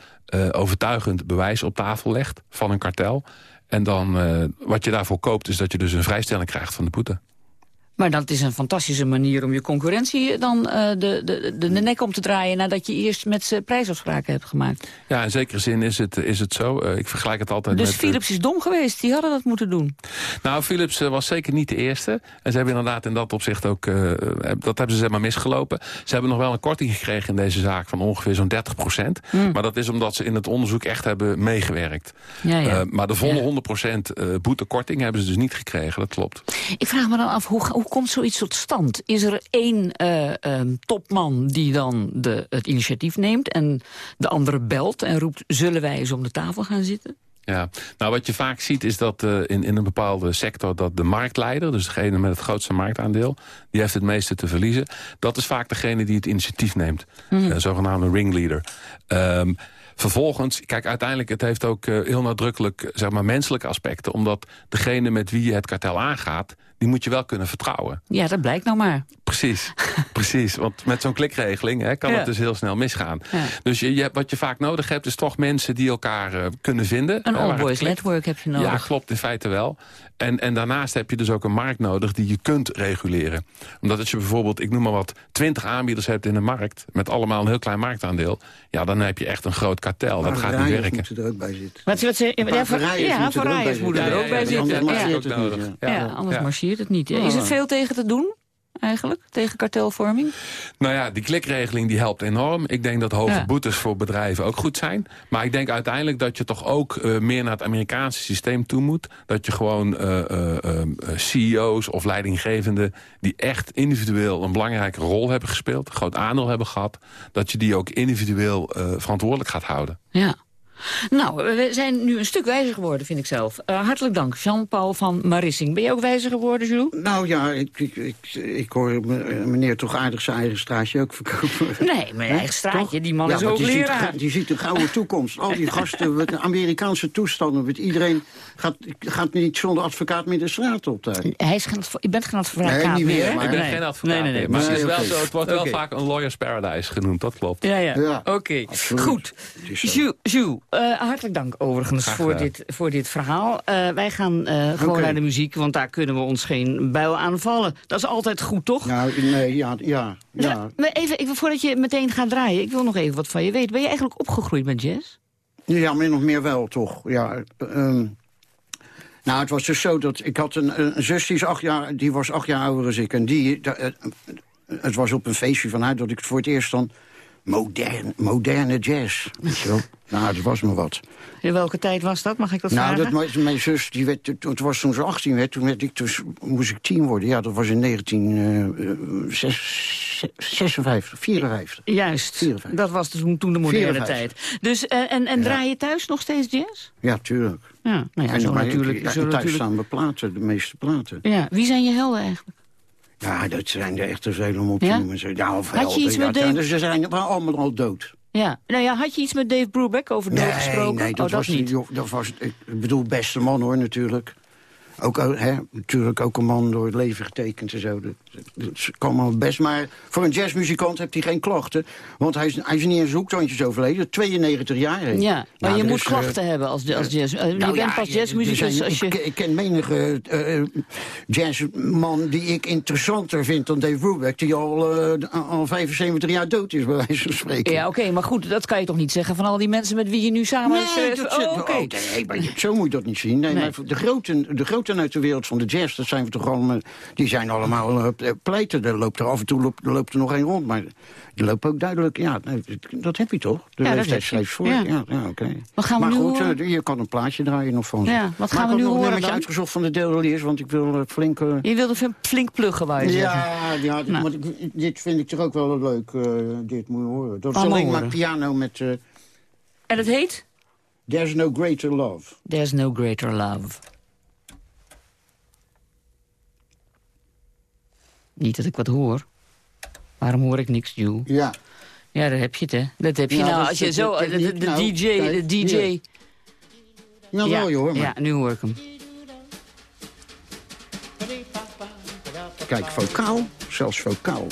overtuigend bewijs op tafel legt van een kartel. En dan eh, wat je daarvoor koopt is dat je dus een vrijstelling krijgt van de boete. Maar dat is een fantastische manier om je concurrentie dan eh, de, de, de, nek om te draaien... nadat je eerst met ze prijsafspraken hebt gemaakt. Ja, in zekere zin is het, is het zo. Eh, ik vergelijk het altijd Dus met... eh, Philips is dom geweest, die hadden dat moeten doen. Nou, Philips eh, was zeker niet de eerste. En ze hebben inderdaad in dat opzicht ook... eh, dat hebben ze zeg maar misgelopen. Ze hebben nog wel een korting gekregen in deze zaak... van ongeveer zo'n 30 procent. Hmm. Maar dat is omdat ze in het onderzoek echt hebben meegewerkt. Ja, ja. Eh, maar de volle Ja. 100 procent eh, boetekorting hebben ze dus niet gekregen. Dat klopt. Ik vraag me dan af, hoe, hoe komt zoiets tot stand? Is er één eh, ehm, topman die dan de, het initiatief neemt... en de andere belt en roept, zullen wij eens om de tafel gaan zitten? Ja, nou wat je vaak ziet is dat eh, in, in een bepaalde sector... dat de marktleider, dus degene met het grootste marktaandeel... die heeft het meeste te verliezen. Dat is vaak degene die het initiatief neemt. Een zogenaamde ringleader. Ehm, vervolgens, kijk, uiteindelijk, het heeft ook heel nadrukkelijk zeg maar, menselijke aspecten. Omdat degene met wie je het kartel aangaat, die moet je wel kunnen vertrouwen. Ja, dat blijkt nou maar. Precies, precies. Want met zo'n klikregeling hè, kan Ja. het dus heel snel misgaan. Ja. Dus je, je, wat je vaak nodig hebt, is toch mensen die elkaar eh, kunnen vinden. Een all boys network heb je nodig. Ja, klopt, in feite wel. En, en daarnaast heb je dus ook een markt nodig die je kunt reguleren. Omdat als je bijvoorbeeld, ik noem maar wat, 20 aanbieders hebt in de markt... met allemaal een heel klein marktaandeel... ja, dan heb je echt een groot kartel. Dat gaat niet werken. moeten er ook bij zitten. Wat, wat ze, ja, voor, ja, moeten er ook bij er zitten. Ja, ja, anders Ja, het niet, het. Is er veel tegen te doen, eigenlijk, tegen kartelvorming? Nou ja, die klikregeling die helpt enorm. Ik denk dat hoge Ja. boetes voor bedrijven ook goed zijn. Maar ik denk uiteindelijk dat je toch ook eh, meer naar het Amerikaanse systeem toe moet. Dat je gewoon eh, eh, CEO's of leidinggevenden... die echt individueel een belangrijke rol hebben gespeeld... een groot aandeel hebben gehad... dat je die ook individueel verantwoordelijk gaat houden. Ja. Nou, we zijn nu een stuk wijzer geworden, vind ik zelf. Eh, hartelijk dank, Jean-Paul van Marissing. Ben je ook wijzer geworden, Jules? Nou ja, ik, ik, ik, ik hoor me- meneer toch aardig zijn eigen straatje ook verkopen. Nee, mijn eigen straatje, die man ja, is ook die ziet, leraar. die ziet een gouden toekomst. Al die gasten, met Amerikaanse toestanden. Met iedereen gaat, gaat niet zonder advocaat meer de straat op daar. Hij is geen, je bent geen advocaat Nee, niet meer, maar- Ik ben Nee. geen advocaat, Nee, nee, nee. meer, maar het, is wel zo, het wordt wel vaak een lawyer's paradise genoemd, dat klopt. Ja, ja. Ja, Oké, absoluut. goed. Jules, Eh, hartelijk dank overigens voor dit, voor dit verhaal. Eh, wij gaan eh, gewoon naar de muziek, want daar kunnen we ons geen buil aan vallen. Dat is altijd goed, toch? Nou, nee, ja, ja, ja. Maar even, even, voordat je meteen gaat draaien, ik wil nog even wat van je weten. Ben je eigenlijk opgegroeid met jazz? Ja, min of meer wel, toch. Ja, ehm, nou, het was dus zo dat ik had een, een zus die, is acht jaar, die was acht jaar ouder dan ik. En die, da- het was op een feestje van haar dat ik voor het eerst dan modern, moderne jazz. Nou, dat was me wat. In welke tijd was dat? Mag ik dat nou, vragen? dat, mijn, mijn zus, die werd, toen- het was toen ze 18 werd, toen werd ik dus, moest ik tien worden. Ja, dat was in eh, 1956, 54. Juist, 54. dat was dus toen toen de moderne 54. tijd. Dus, eh, en, en draai je thuis nog steeds jazz? Ja, tuurlijk. Ja, nou ja, en zo natuurlijk. ja, thuis natuurlijk staan platen, de meeste platen. ja. Wie zijn je helden eigenlijk? Ja, dat zijn er echt zoveel om op te Ja? noemen. Ja, of Had je helden, iets ja, met Dave- Ze zijn allemaal al dood. Ja, nou ja, had je iets met Dave Brubeck over dood Nee, gesproken? nee, dat, oh, was, dat niet. joh, dat was... Ik bedoel, beste man hoor, natuurlijk. Ook, eh, hè, natuurlijk ook een man door het leven getekend en zo. Dat, dat kan allemaal best. Maar voor een jazzmuzikant heeft hij geen klachten. Want hij is, hij is niet zijn hoektandjes overleden. 92 jaar. hè. Ja, maar Nou, je er moet is, klachten eh, hebben als, als jazz. eh, je nou bent ja, pas jazzmuzikus zijn- als je... ik, ik ken menige eh, jazzman die ik interessanter vind dan Dave Brubeck... die al, eh, al 75 jaar dood is, bij wijze van spreken. Ja, oké, maar goed, dat kan je toch niet zeggen van al die mensen met wie je nu samen... Nee, is, dat oh, oké. oh, nee, zo moet je dat niet zien. Nee, Nee. maar de, groten, de groten uit de wereld van de jazz, dat zijn we toch allemaal, die zijn allemaal eh, pleiten. Er loopt er af en toe loopt, er loopt er nog één rond, maar die lopen ook duidelijk. Ja, dat heb je toch? De Ja, leeftijd heb voor. Ja. Ja, oké. Maar nu goed, horen? eh, je kan een plaatje draaien nog van. Ja, wat gaan maar we ik nu horen nummertje dan? uitgezocht van de Deldeliers, want ik wil eh, flink... eh, Je wilde flink pluggen, wou je ja, ja Nou. ik, dit vind ik toch ook wel leuk. eh, dit moet je horen. Dat is alleen maar piano met... eh, En het heet? There's no greater love. There's no greater love. Niet dat ik wat hoor. Waarom hoor ik niks, Joe? Ja. Ja, daar heb je het, hè. Dat heb je Ja, nou, als je zo... De, de, techniek. de Nou, DJ, kijk, de DJ... hier. Ja, wel, je hoor, maar. Ja, nu hoor ik hem. Kijk, vocaal. Zelfs vocaal.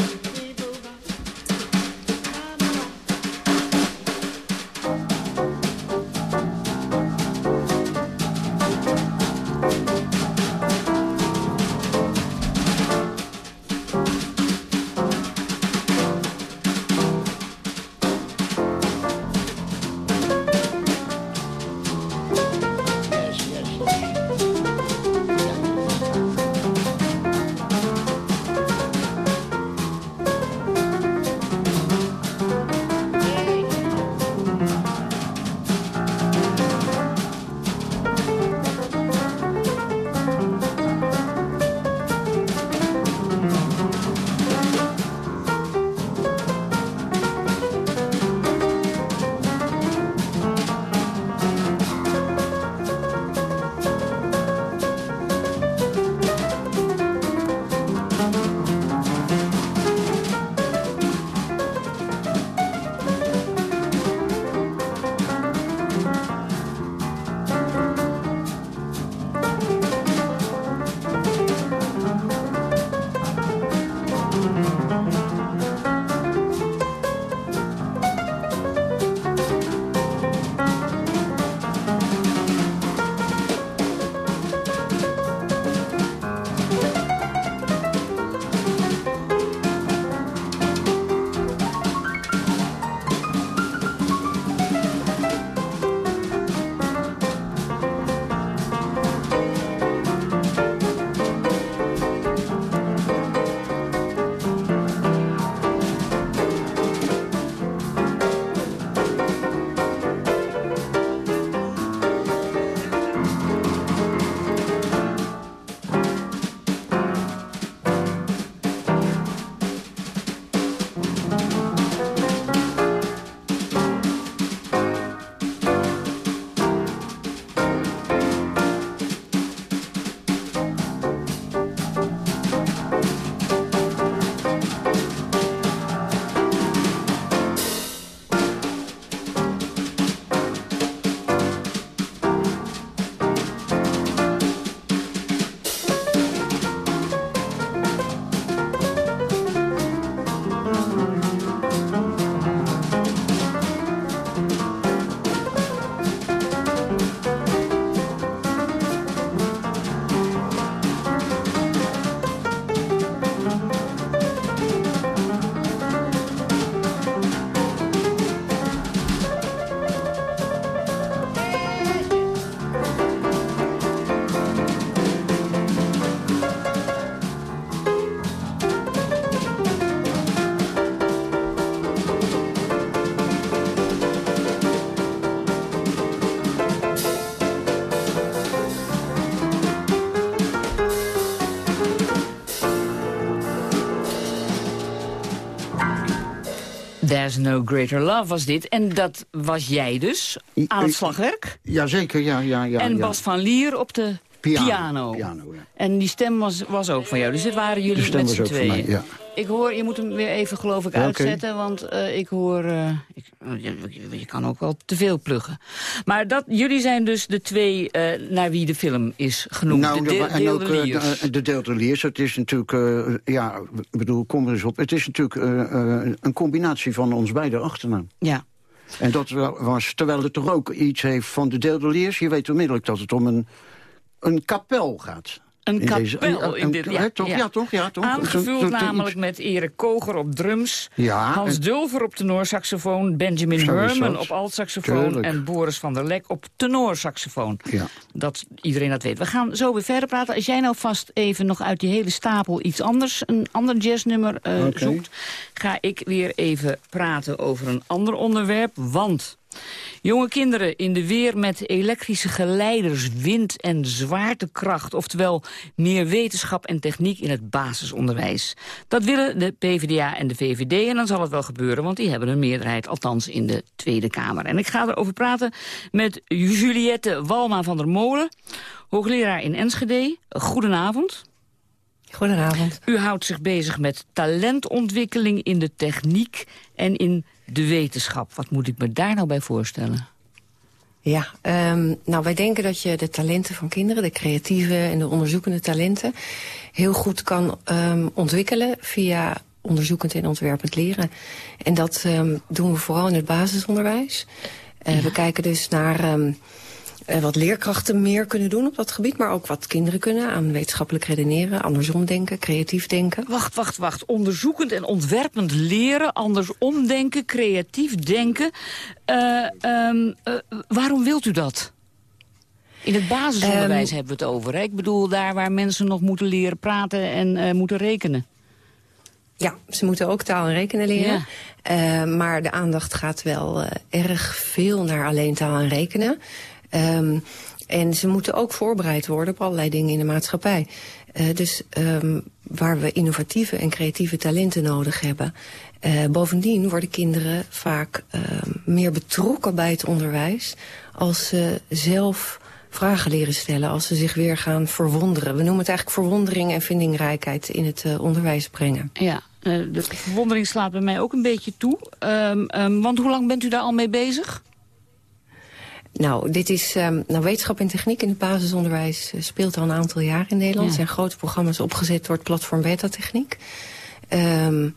There's no greater love was dit. En dat was jij dus aan het slagwerk. Jazeker, ja, ja, ja. en ja. Bas van Lier op de Piano. Piano. En die stem was, was ook van jou. Dus dit waren jullie met z'n tweeën. mij, ja. Ik hoor, je moet hem weer even geloof ik Ja, uitzetten, want eh, ik hoor, eh, je, je- kan ook wel te veel pluggen. Maar dat, jullie zijn dus de twee eh, naar wie de film is genoemd, Nou, de de- deel- en ook eh, de, de deelteliers, het is natuurlijk, eh, ja, ik bedoel, kom er eens op. Het is natuurlijk eh, eh, een combinatie van ons beide achternaam. Ja. En dat wa- was, terwijl het toch ook iets heeft van de deelteliers, je weet onmiddellijk dat het om een, een kapel gaat. Een In kapel in dit, hè, toch? Ja, toch? Ja, toch? Aangevuld namelijk met Erik Koger op drums, Ja, Hans en- Dulver op tenorsaxofoon, Benjamin Herman op altsaxofoon Tuurlijk. en Boris van der Lek op tenorsaxofoon. Ja. Dat iedereen dat weet. We gaan zo weer verder praten. Als jij nou vast even nog uit die hele stapel iets anders, een ander jazznummer eh, zoekt, ga ik weer even praten over een ander onderwerp. Want jonge kinderen in de weer met elektrische geleiders, wind en zwaartekracht, oftewel meer wetenschap en techniek in het basisonderwijs. Dat willen de PvdA en de VVD en dan zal het wel gebeuren, want die hebben een meerderheid, althans in de Tweede Kamer. En ik ga erover praten met Juliette Walma van der Molen, hoogleraar in Enschede. Goedenavond. Goedenavond. U houdt zich bezig met talentontwikkeling in de techniek en in de wetenschap. Wat moet ik me daar nou bij voorstellen? Ja, ehm, nou wij denken dat je de talenten van kinderen, de creatieve en de onderzoekende talenten, heel goed kan ehm, ontwikkelen via onderzoekend en ontwerpend leren. En dat ehm, doen we vooral in het basisonderwijs. Eh, We kijken dus naar wat leerkrachten meer kunnen doen op dat gebied, maar ook wat kinderen kunnen aan wetenschappelijk redeneren, andersom denken, creatief denken. Wacht, wacht, wacht. Onderzoekend en ontwerpend leren, andersom denken, creatief denken. Eh, ehm, eh, waarom wilt u dat? In het basisonderwijs Ehm, hebben we het over. Hè? Ik bedoel, daar waar mensen nog moeten leren praten en eh, moeten rekenen. Ja, ze moeten ook taal en rekenen leren. Ja. Eh, maar de aandacht gaat wel eh, erg veel naar alleen taal en rekenen. Ehm, en ze moeten ook voorbereid worden op allerlei dingen in de maatschappij. Eh, dus ehm, waar we innovatieve en creatieve talenten nodig hebben. Eh, bovendien worden kinderen vaak ehm, meer betrokken bij het onderwijs... als ze zelf vragen leren stellen, als ze zich weer gaan verwonderen. We noemen het eigenlijk verwondering en vindingrijkheid in het eh, onderwijs brengen. Ja, de verwondering slaat bij mij ook een beetje toe. Want hoe lang bent u daar al mee bezig? Nou, dit is, ehm, nou, wetenschap en techniek in het basisonderwijs eh, speelt al een aantal jaar in Nederland. Ja. Er zijn grote programma's opgezet door het platform Beta Techniek. Ehm,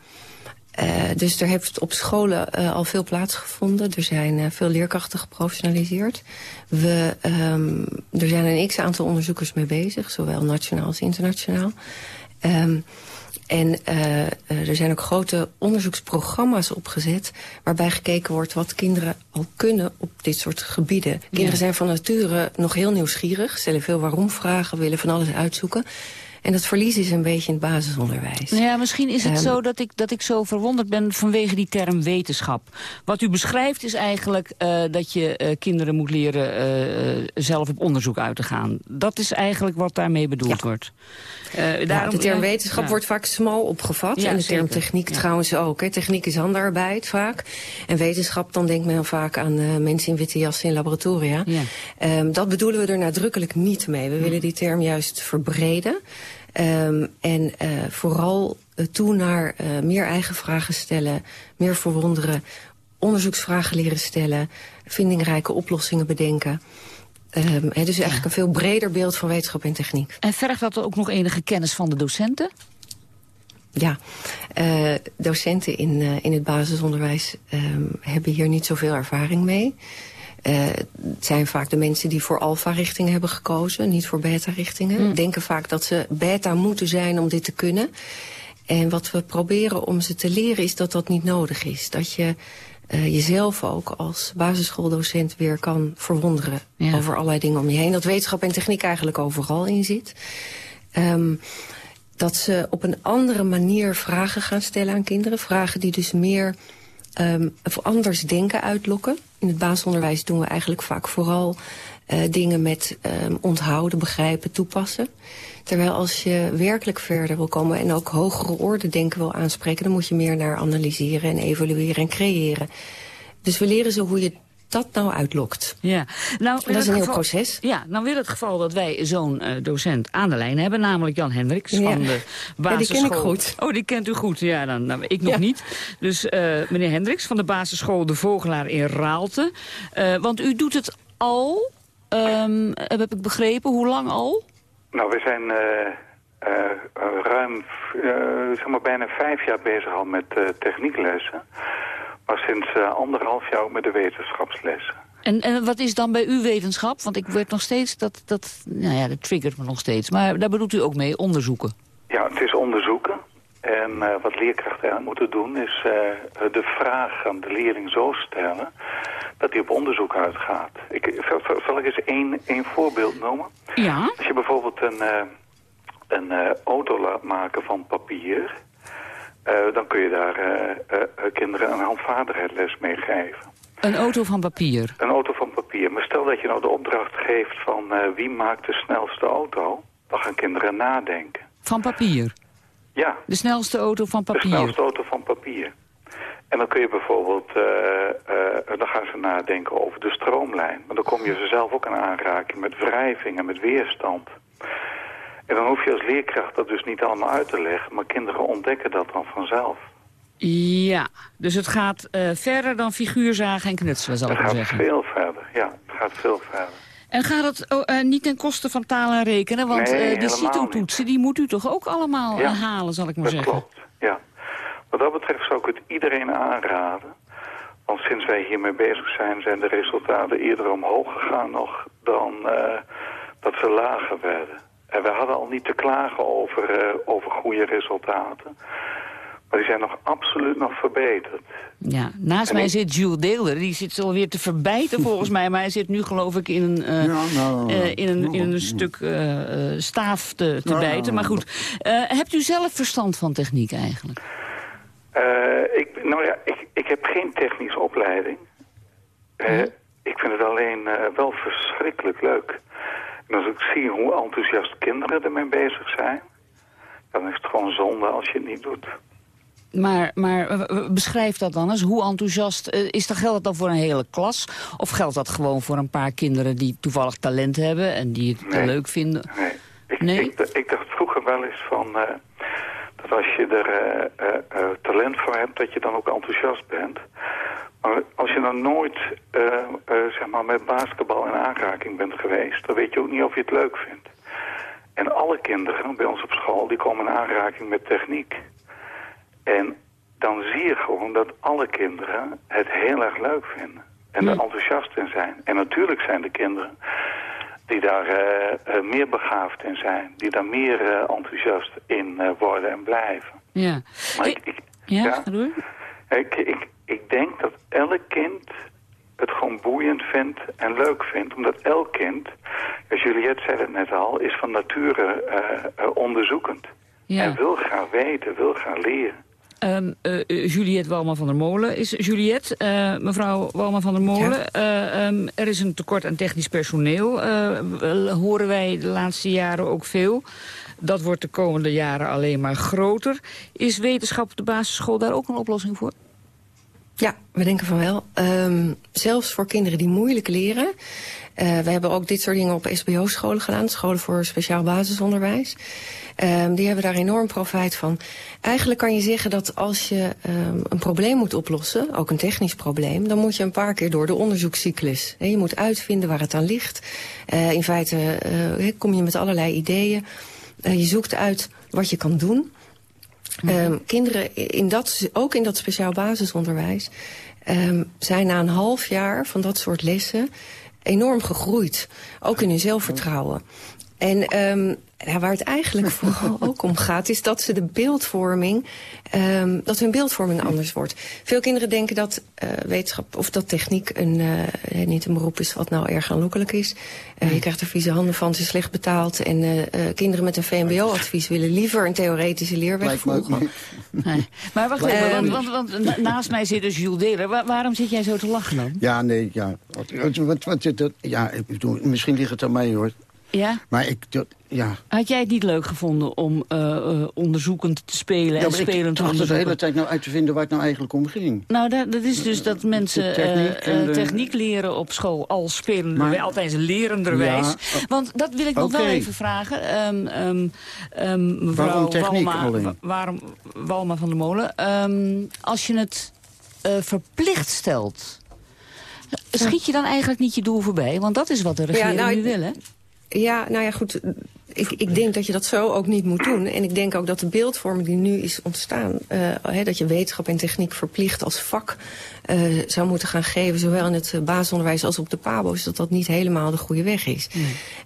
eh, dus er heeft op scholen eh, al veel plaatsgevonden. Er zijn veel leerkrachten geprofessionaliseerd. We, ehm, er zijn een x-aantal onderzoekers mee bezig, zowel nationaal als internationaal. Ehm, en eh, er zijn ook grote onderzoeksprogramma's opgezet... waarbij gekeken wordt wat kinderen al kunnen op dit soort gebieden. Kinderen zijn van nature nog heel nieuwsgierig... stellen veel waarom-vragen, willen van alles uitzoeken. En dat verlies is een beetje in het basisonderwijs. Nou ja, misschien is het Ehm, zo dat ik, dat ik zo verwonderd ben vanwege die term wetenschap. Wat u beschrijft is eigenlijk eh, dat je eh, kinderen moet leren eh, zelf op onderzoek uit te gaan. Dat is eigenlijk wat daarmee bedoeld wordt. Eh, Ja, daarom- de term wetenschap ja. wordt vaak smal opgevat. En de term techniek trouwens ook. Hè. Techniek is handarbeid vaak. En wetenschap, dan denkt men vaak aan mensen in witte jassen in laboratoria. Ehm, dat bedoelen we er nadrukkelijk niet mee. We willen die term juist verbreden. Ehm, en eh, vooral eh, toe naar eh, meer eigen vragen stellen, meer verwonderen, onderzoeksvragen leren stellen, vindingrijke oplossingen bedenken. Ehm, hè, dus eigenlijk een veel breder beeld van wetenschap en techniek. En vergt dat ook nog enige kennis van de docenten? Ja, docenten in, in het basisonderwijs ehm, hebben hier niet zoveel ervaring mee. Eh, het zijn vaak de mensen die voor alfa-richtingen hebben gekozen, niet voor beta-richtingen. Denken vaak dat ze beta moeten zijn om dit te kunnen. En wat we proberen om ze te leren is dat dat niet nodig is. Dat je eh, jezelf ook als basisschooldocent weer kan verwonderen Ja. over allerlei dingen om je heen. Dat wetenschap en techniek eigenlijk overal in zit. Ehm, dat ze op een andere manier vragen gaan stellen aan kinderen. Vragen die dus meer ehm, of anders denken uitlokken. In het basisonderwijs doen we eigenlijk vaak vooral eh, dingen met ehm, onthouden, begrijpen, toepassen. Terwijl als je werkelijk verder wil komen en ook hogere orde denken wil aanspreken... dan moet je meer naar analyseren en evalueren en creëren. Dus we leren ze hoe je dat nou uitlokt. Ja. Nou, dat is een heel proces. Ja, nou wil het geval dat wij zo'n uh, docent aan de lijn hebben... namelijk Jan Hendricks Ja. van de basisschool. Ja, die ken ik goed. Oh, die kent u goed. Ja, dan, nou, ik nog Ja. niet. Dus eh, meneer Hendricks van de basisschool De Vogelaar in Raalte. Eh, want u doet het al, ehm, heb ik begrepen. Hoe lang al? Nou, we zijn eh, eh, ruim, eh, zeg maar bijna vijf jaar bezig al met eh, technieklessen. Maar sinds eh, anderhalf jaar ook met de wetenschapslessen. En, en wat is dan bij u wetenschap? Want ik weet nog steeds dat, dat, nou ja, dat triggert me nog steeds. Maar daar bedoelt u ook mee, onderzoeken. Ja, het is onderzoeken. En eh, wat leerkrachten eigenlijk moeten doen is eh, de vraag aan de leerling zo stellen dat hij op onderzoek uitgaat. Ik, zal, zal- zal ik eens één, één voorbeeld noemen? Ja. Als je bijvoorbeeld een, een auto laat maken van papier, eh, dan kun je daar eh, eh, kinderen een handvaardigheidsles mee geven. Een auto van papier. Een auto van papier. Maar stel dat je nou de opdracht geeft van wie maakt de snelste auto, dan gaan kinderen nadenken. Van papier. Ja, De snelste auto van de papier. snelste auto van papier. En dan kun je bijvoorbeeld, dan gaan ze nadenken over de stroomlijn. Maar dan kom je ze zelf ook in aanraking met wrijving en met weerstand. En dan hoef je als leerkracht dat dus niet allemaal uit te leggen, maar kinderen ontdekken dat dan vanzelf. Ja, dus het gaat eh, verder dan figuurzagen en knutselen, zal Het ik maar gaat zeggen. veel verder, ja, het gaat veel verder. En gaat het oh, eh, niet ten koste van taal en rekenen? Want Nee, de helemaal CITO-toetsen, die moet u toch ook allemaal Ja, halen, zal ik maar dat zeggen. klopt, ja. Wat dat betreft zou ik het iedereen aanraden. Want sinds wij hiermee bezig zijn, zijn de resultaten eerder omhoog gegaan nog dan dat ze lager werden. En we hadden al niet te klagen over, eh, over goede resultaten. Maar die zijn nog absoluut nog verbeterd. Ja, naast En mij ik- zit Jules Deelder. Die zit alweer te verbijten volgens mij. Maar hij zit nu geloof ik in een, eh, nou, eh, in een, in een stuk eh, eh, staaf te, te Nou, bijten. Maar goed, Eh, hebt u zelf verstand van techniek eigenlijk? Eh, ik, nou ja, ik, ik heb geen technische opleiding. Eh, Ik vind het alleen eh, wel verschrikkelijk leuk. En als ik zie hoe enthousiast kinderen ermee bezig zijn... dan is het gewoon zonde als je het niet doet. Maar, maar eh, eh, beschrijf dat dan eens. Hoe enthousiast eh, is dat? Geldt dat dan voor een hele klas? Of geldt dat gewoon voor een paar kinderen die toevallig talent hebben... en die het Nee. leuk vinden? Nee. Ik, Nee? ik, ik dacht vroeger wel eens van... dat als je er eh, eh, eh, talent voor hebt, dat je dan ook enthousiast bent. Maar als je dan nooit zeg maar met basketbal in aanraking bent geweest... dan weet je ook niet of je het leuk vindt. En alle kinderen bij ons op school, die komen in aanraking met techniek. En dan zie je gewoon dat alle kinderen het heel erg leuk vinden. En er enthousiast in zijn. En natuurlijk zijn er kinderen die daar eh, eh, meer begaafd in zijn. Die daar meer eh, enthousiast in worden en blijven. Ja. Maar ik, ik, Ja, Ja. door. ik, ik, ik denk dat elk kind het gewoon boeiend vindt en leuk vindt. Omdat elk kind, Juliette zei het net al, is van nature onderzoekend. Ja. En wil gaan weten, wil gaan leren. Eh, eh, Juliette Walma van der Molen is Juliette. eh, mevrouw Walma van der Molen, eh, ehm, er is een tekort aan technisch personeel. horen wij de laatste jaren ook veel. Dat wordt de komende jaren alleen maar groter. Is wetenschap op de basisschool daar ook een oplossing voor? Ja, we denken van wel. Ehm, zelfs voor kinderen die moeilijk leren. We hebben ook dit soort dingen op SBO-scholen gedaan. Scholen voor speciaal basisonderwijs. Ehm, die hebben daar enorm profijt van. Eigenlijk kan je zeggen dat als je ehm, een probleem moet oplossen... ook een technisch probleem... dan moet je een paar keer door de onderzoekscyclus. Je moet uitvinden waar het aan ligt. Eh, in feite eh, kom je met allerlei ideeën. Eh, je zoekt uit wat je kan doen... Ehm, kinderen, in dat, ook in dat speciaal basisonderwijs... zijn na een half jaar van dat soort lessen enorm gegroeid. Ook in hun zelfvertrouwen. En ja, waar het eigenlijk vooral ook om gaat... is dat ze de beeldvorming... ehm, dat hun beeldvorming anders wordt. Veel kinderen denken dat eh, wetenschap of dat techniek een, eh, niet een beroep is... wat nou erg aanlokkelijk is. Eh, je krijgt er vieze handen van, het is slecht betaald. En eh, eh, kinderen met een VMBO-advies willen liever een theoretische leerweg volgen. Nee. Maar wacht even, want, want, want na- naast mij zit dus Jules Deler. Wa- waarom zit jij zo te lachen dan? Ja, nee, ja. Wat, wat, wat, wat- dat, ja, ik bedoel, misschien ligt het aan mij, hoor. Ja? Maar ik, dat, ja. Had jij het niet leuk gevonden om uh, uh, onderzoekend te spelen ja, en spelend te ik onderzoeken? de hele tijd nou uit te vinden waar het nou eigenlijk om ging. Nou, dat, dat is dus dat mensen techniek, uh, de... techniek leren op school al spelende, Maar- altijd lerenderwijs. Ja, oh. Want dat wil ik nog wel even vragen. Um, um, um, mevrouw Waarom techniek Walma, alleen? waarom, Walma van der Molen. Ehm, als je het eh, verplicht stelt... Schiet je dan eigenlijk niet je doel voorbij? Want dat is wat de regering nou, nu wil, hè? Ja, nou ja, goed. Ik, ik denk dat je dat zo ook niet moet doen. En ik denk ook dat de beeldvorming die nu is ontstaan... eh, dat je wetenschap en techniek verplicht als vak eh, zou moeten gaan geven... zowel in het eh, basisonderwijs als op de pabo's... dat dat niet helemaal de goede weg is.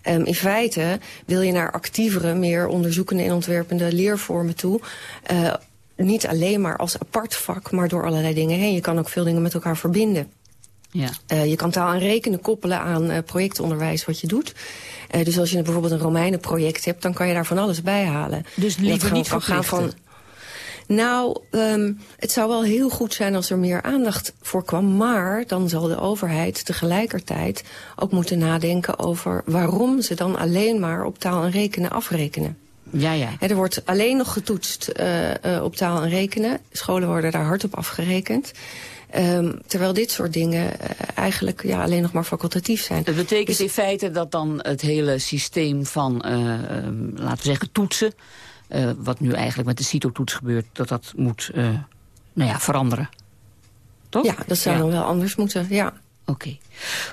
Ehm, in feite wil je naar actievere, meer onderzoekende en ontwerpende leervormen toe... Niet alleen maar als apart vak, maar door allerlei dingen heen. Je kan ook veel dingen met elkaar verbinden. Ja. Je kan taal en rekenen koppelen aan projectonderwijs wat je doet. Eh, dus als je bijvoorbeeld een Romeinenproject hebt... dan kan je daar van alles bij halen. Dus liever niet kan gaan verplichten? Nou, ehm, het zou wel heel goed zijn als er meer aandacht voor kwam. Maar dan zal de overheid tegelijkertijd ook moeten nadenken over... waarom ze dan alleen maar op taal en rekenen afrekenen. Ja, ja. Er wordt alleen nog getoetst eh, op taal en rekenen. Scholen worden daar hard op afgerekend. Ehm, terwijl dit soort dingen eh, eigenlijk ja, alleen nog maar facultatief zijn. Dat betekent in feite dat dan het hele systeem van, eh, ehm, laten we zeggen, toetsen... eh, wat nu eigenlijk met de CITO-toets gebeurt, dat dat moet nou ja, veranderen. Toch? Ja, dat zou Ja. dan wel anders moeten, ja. Oké.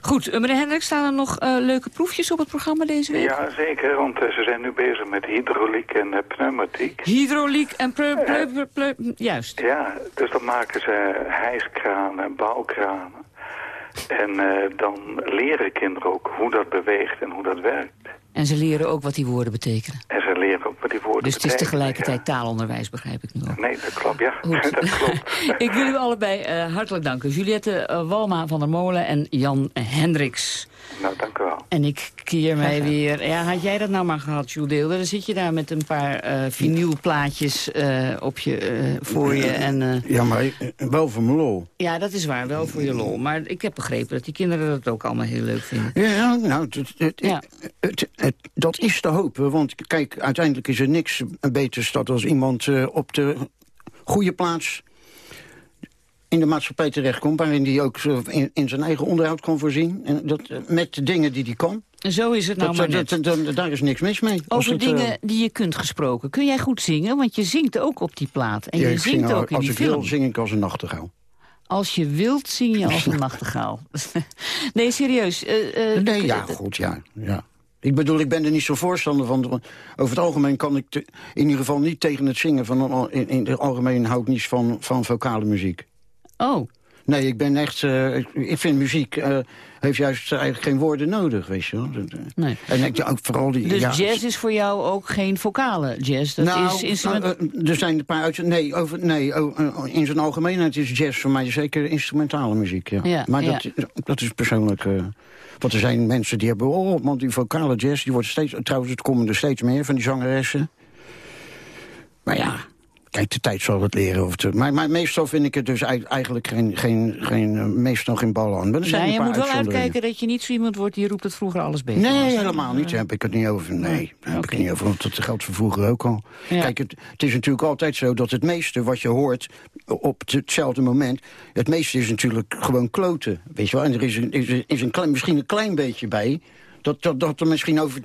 Goed, eh, meneer Hendrik, staan er nog eh, leuke proefjes op het programma deze week? Ja, zeker, want eh, ze zijn nu bezig met hydrauliek en pneumatiek. Hydrauliek en pleu- juist. Ja, dus dan maken ze hijskranen, bouwkranen. En dan leren kinderen ook hoe dat beweegt en hoe dat werkt. En ze leren ook wat die woorden betekenen. En ze leren ook wat die woorden Dus het is betekenen, tegelijkertijd taalonderwijs, begrijp ik nu ook. Nee, dat klopt, ja. Goed. dat klopt. ik wil u allebei eh, hartelijk danken. Juliette eh, Walma van der Molen en Jan Hendricks. Nou, dank u wel. En ik keer mij weer... Ja, had jij dat nou maar gehad, Jules Deelder? Dan zit je daar met een paar eh vinylplaatjes eh, op je, eh, voor je. En, eh, Ja, maar wel voor mijn lol. ja, dat is waar, wel voor je lol. Maar ik heb begrepen dat die kinderen dat ook allemaal heel leuk vinden. Ja, nou, het, het, het- het- dat is te hopen. Want kijk, uiteindelijk is er niks beters dat als iemand eh, op de goede plaats in de maatschappij terechtkomt... waarin hij ook in, in zijn eigen onderhoud kan voorzien. En dat, eh, met de dingen die hij kan. Zo is het nou Dat- maar dat- daar is niks mis mee. Als Over het, eh, dingen die je kunt gesproken. Kun jij goed zingen? Want je zingt ook op die plaat. En ja, je zingt ook in Als die ik wil, film. zing ik als een nachtegaal. Als je wilt, zing je als een nachtegaal. nee, serieus. eh, Nee, ja, goed, ja. ja. Ik bedoel, ik ben er niet zo voorstander van. Over het algemeen kan ik te- in ieder geval niet tegen het zingen van... in, in het algemeen hou ik niet van, van vocale muziek. Oh. Nee, ik ben echt... eh, ik, vind muziek eh, heeft juist eigenlijk geen woorden nodig, weet je wel. Eh, Nee. En ik, ook vooral die... Dus ja, jazz is voor jou ook geen vocale jazz? Dat nou, is instrument... er zijn een paar uit... Nee, over, nee in zijn algemeenheid is jazz voor mij zeker instrumentale muziek. Ja. Ja, maar ja. Dat, dat is persoonlijk... want er zijn mensen die hebben... Oh, want die vocale jazz, die wordt steeds... Trouwens, het komen er steeds meer van die zangeressen. Maar ja, kijk, de tijd zal het leren. Of het, maar, maar meestal vind ik het dus ei- eigenlijk geen, geen, geen, eh, meestal geen bal aan. Maar er zijn Nee, een je moet wel uitkijken dat je niet zo iemand wordt die roept dat vroeger alles beter was. Nee, helemaal niet. Daar heb ik het niet over. Nee, daar heb ik het niet over. Want dat geldt voor vroeger ook al. Ja. Kijk, het, het is natuurlijk altijd zo dat het meeste wat je hoort op het- hetzelfde moment... het meeste is natuurlijk gewoon kloten. Weet je wel? En er is, een, is, een- is een klein, misschien een klein beetje bij... Dat, dat, dat er misschien over,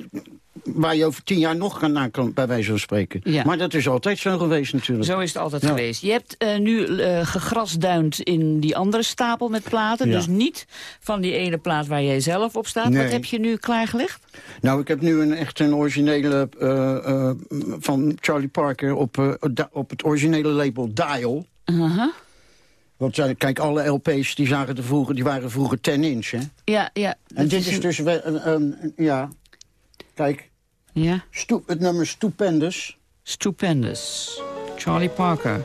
waar je over tien jaar nog kan, bij wijze van spreken. Ja. Maar dat is altijd zo geweest natuurlijk. Zo is het altijd Ja. geweest. Je hebt eh, nu eh, gegrasduind in die andere stapel met platen. Ja. Dus niet van die ene plaat waar jij zelf op staat. Nee. Wat heb je nu klaargelegd? Nou, ik heb nu een echt een originele eh, van Charlie Parker op, op het originele label Dial. Aha. Want kijk, alle LP's die, zagen er vroeger, die waren vroeger 10 inch, hè? Ja, ja. En dit is dus, ja, kijk, Ja. stu- het nummer Stupendous. Stupendous. Charlie Parker.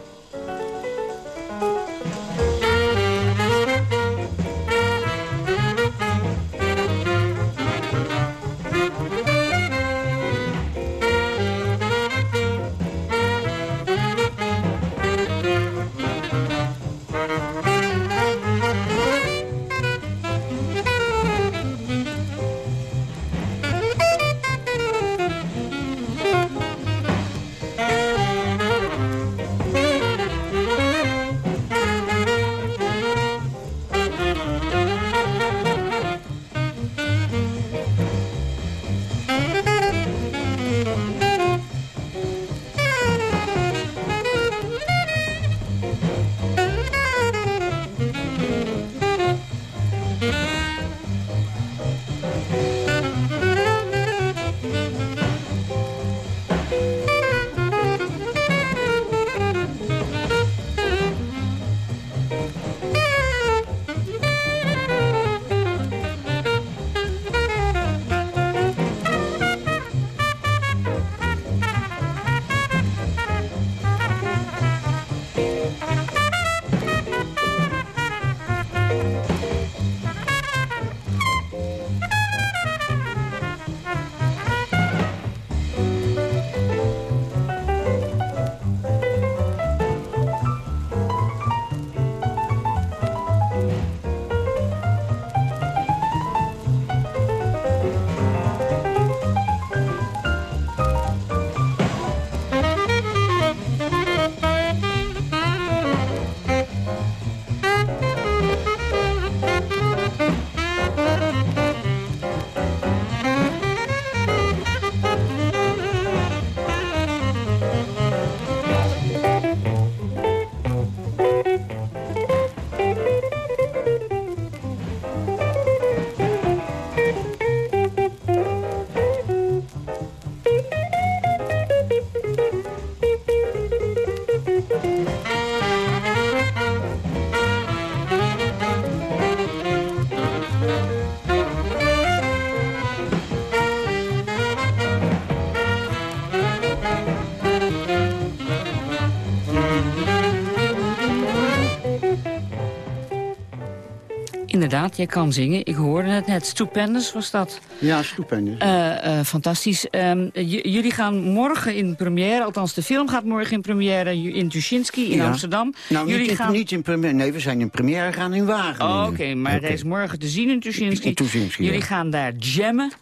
Inderdaad, jij kan zingen. Ik hoorde het net. Stupendous was dat. Ja, stupendous. Uh, fantastisch. Um, jullie gaan morgen in première, althans de film gaat morgen in première in Tuschinski in Amsterdam. Nou, jullie niet, in, gaan... niet in première. Nee, we zijn in première gaan in Wageningen. Oh, Oké, maar okay. hij is morgen te zien in Tuschinski. In Tuschinski jullie gaan daar jammen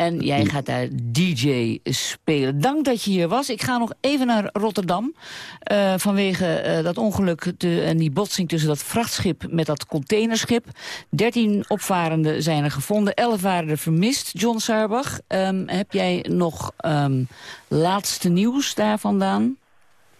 en jij gaat daar DJ spelen. Dank dat je hier was. Ik ga nog even naar Rotterdam. Uh, vanwege uh, dat ongeluk en die botsing tussen dat vrachtschip met dat containerschip. 13 opvarenden zijn er gevonden, 11 waren er vermist. John Sarbach, um, heb jij nog um, laatste nieuws daar vandaan?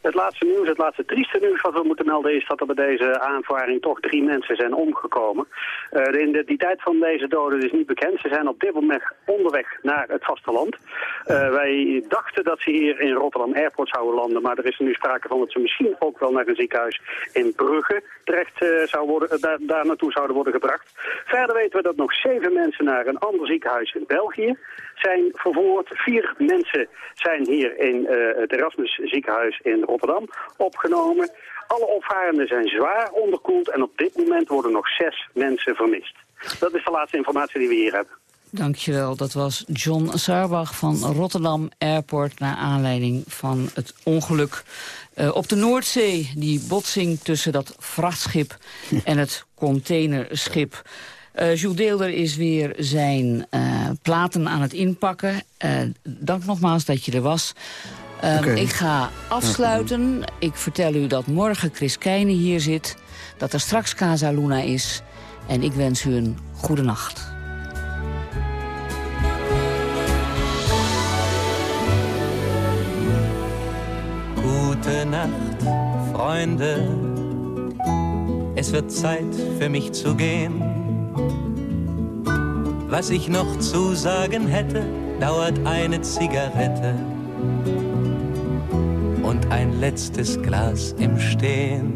Het laatste nieuws, het laatste trieste nieuws wat we moeten melden is dat er bij deze aanvaring toch drie mensen zijn omgekomen. Uh, de identiteit van deze doden is niet bekend. Ze zijn op dit moment onderweg naar het vasteland. Uh, wij dachten dat ze hier in Rotterdam Airport zouden landen, maar er is nu sprake van dat ze misschien ook wel naar een ziekenhuis in Brugge terecht uh, zou daar, daar naartoe zouden worden gebracht. Verder weten we dat nog zeven mensen naar een ander ziekenhuis in België zijn vervoerd. Vier mensen zijn hier in het Erasmus ziekenhuis in Rotterdam opgenomen. Alle opvarenden zijn zwaar onderkoeld en op dit moment worden nog zes mensen vermist. Dat is de laatste informatie die we hier hebben. Dankjewel, dat was John Sarbach van Rotterdam Airport... naar aanleiding van het ongeluk uh, op de Noordzee. Die botsing tussen dat vrachtschip en het containerschip. Uh, Jules Deelder is weer zijn uh, platen aan het inpakken. dank nogmaals dat je er was. Um, okay. Ik ga afsluiten. Ik vertel u dat morgen Chris Keijne hier zit. Dat er straks Casa Luna is. En ik wens u een goede nacht. Gute Nacht, Freunde. Es wird Zeit für mich zu gehen. Was ich noch zu sagen hätte, dauert eine Zigarette und ein letztes Glas im Stehen.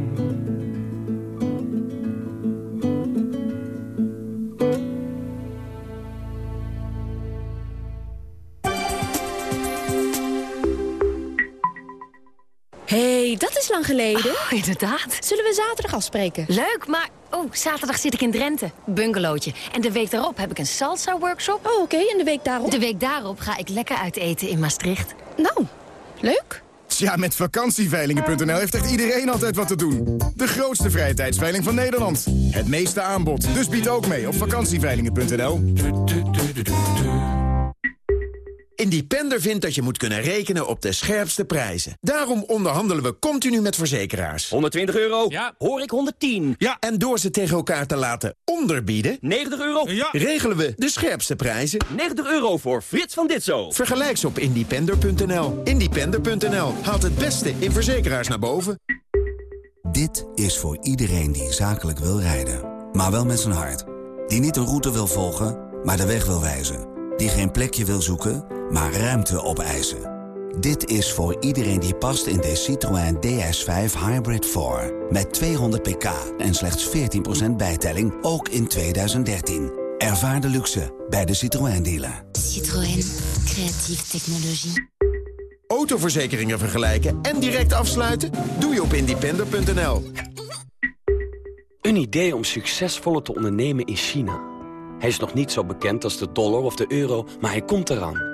hey, dat is lang geleden. Oh, inderdaad. Zullen we zaterdag afspreken? Leuk, maar... Oh, zaterdag zit ik in Drenthe. Bungalowtje. En de week daarop heb ik een salsa-workshop. Oh, oké. Okay. En de week daarop? De week daarop ga ik lekker uit eten in Maastricht. Nou, leuk. Tja, met vakantieveilingen.nl heeft echt iedereen altijd wat te doen. De grootste vrije tijdsveiling van Nederland. Het meeste aanbod. Dus bied ook mee op vakantieveilingen.nl. Independer vindt dat je moet kunnen rekenen op de scherpste prijzen. Daarom onderhandelen we continu met verzekeraars. 120 euro? Ja. Hoor ik 110? Ja. En door ze tegen elkaar te laten onderbieden... 90 euro? Ja. Regelen we de scherpste prijzen. 90 euro voor Frits van Ditzo. Vergelijk ze op independer.nl. Independer.nl haalt het beste in verzekeraars naar boven. Dit is voor iedereen die zakelijk wil rijden. Maar wel met zijn hart. Die niet een route wil volgen, maar de weg wil wijzen. Die geen plekje wil zoeken maar ruimte opeisen. Dit is voor iedereen die past in de Citroën DS5 Hybrid 4. Met 200 pk en slechts 14% bijtelling, ook in 2013. Ervaar de luxe bij de Citroën dealer. Citroën, creatieve technologie. Autoverzekeringen vergelijken en direct afsluiten? Doe je op independer.nl. Een idee om succesvoller te ondernemen in China. Hij is nog niet zo bekend als de dollar of de euro, maar hij komt eraan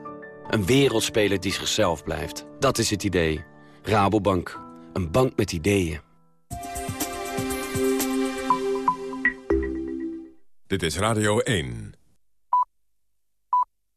Een wereldspeler die zichzelf blijft. Dat is het idee. Rabobank. Een bank met ideeën. Dit is Radio 1.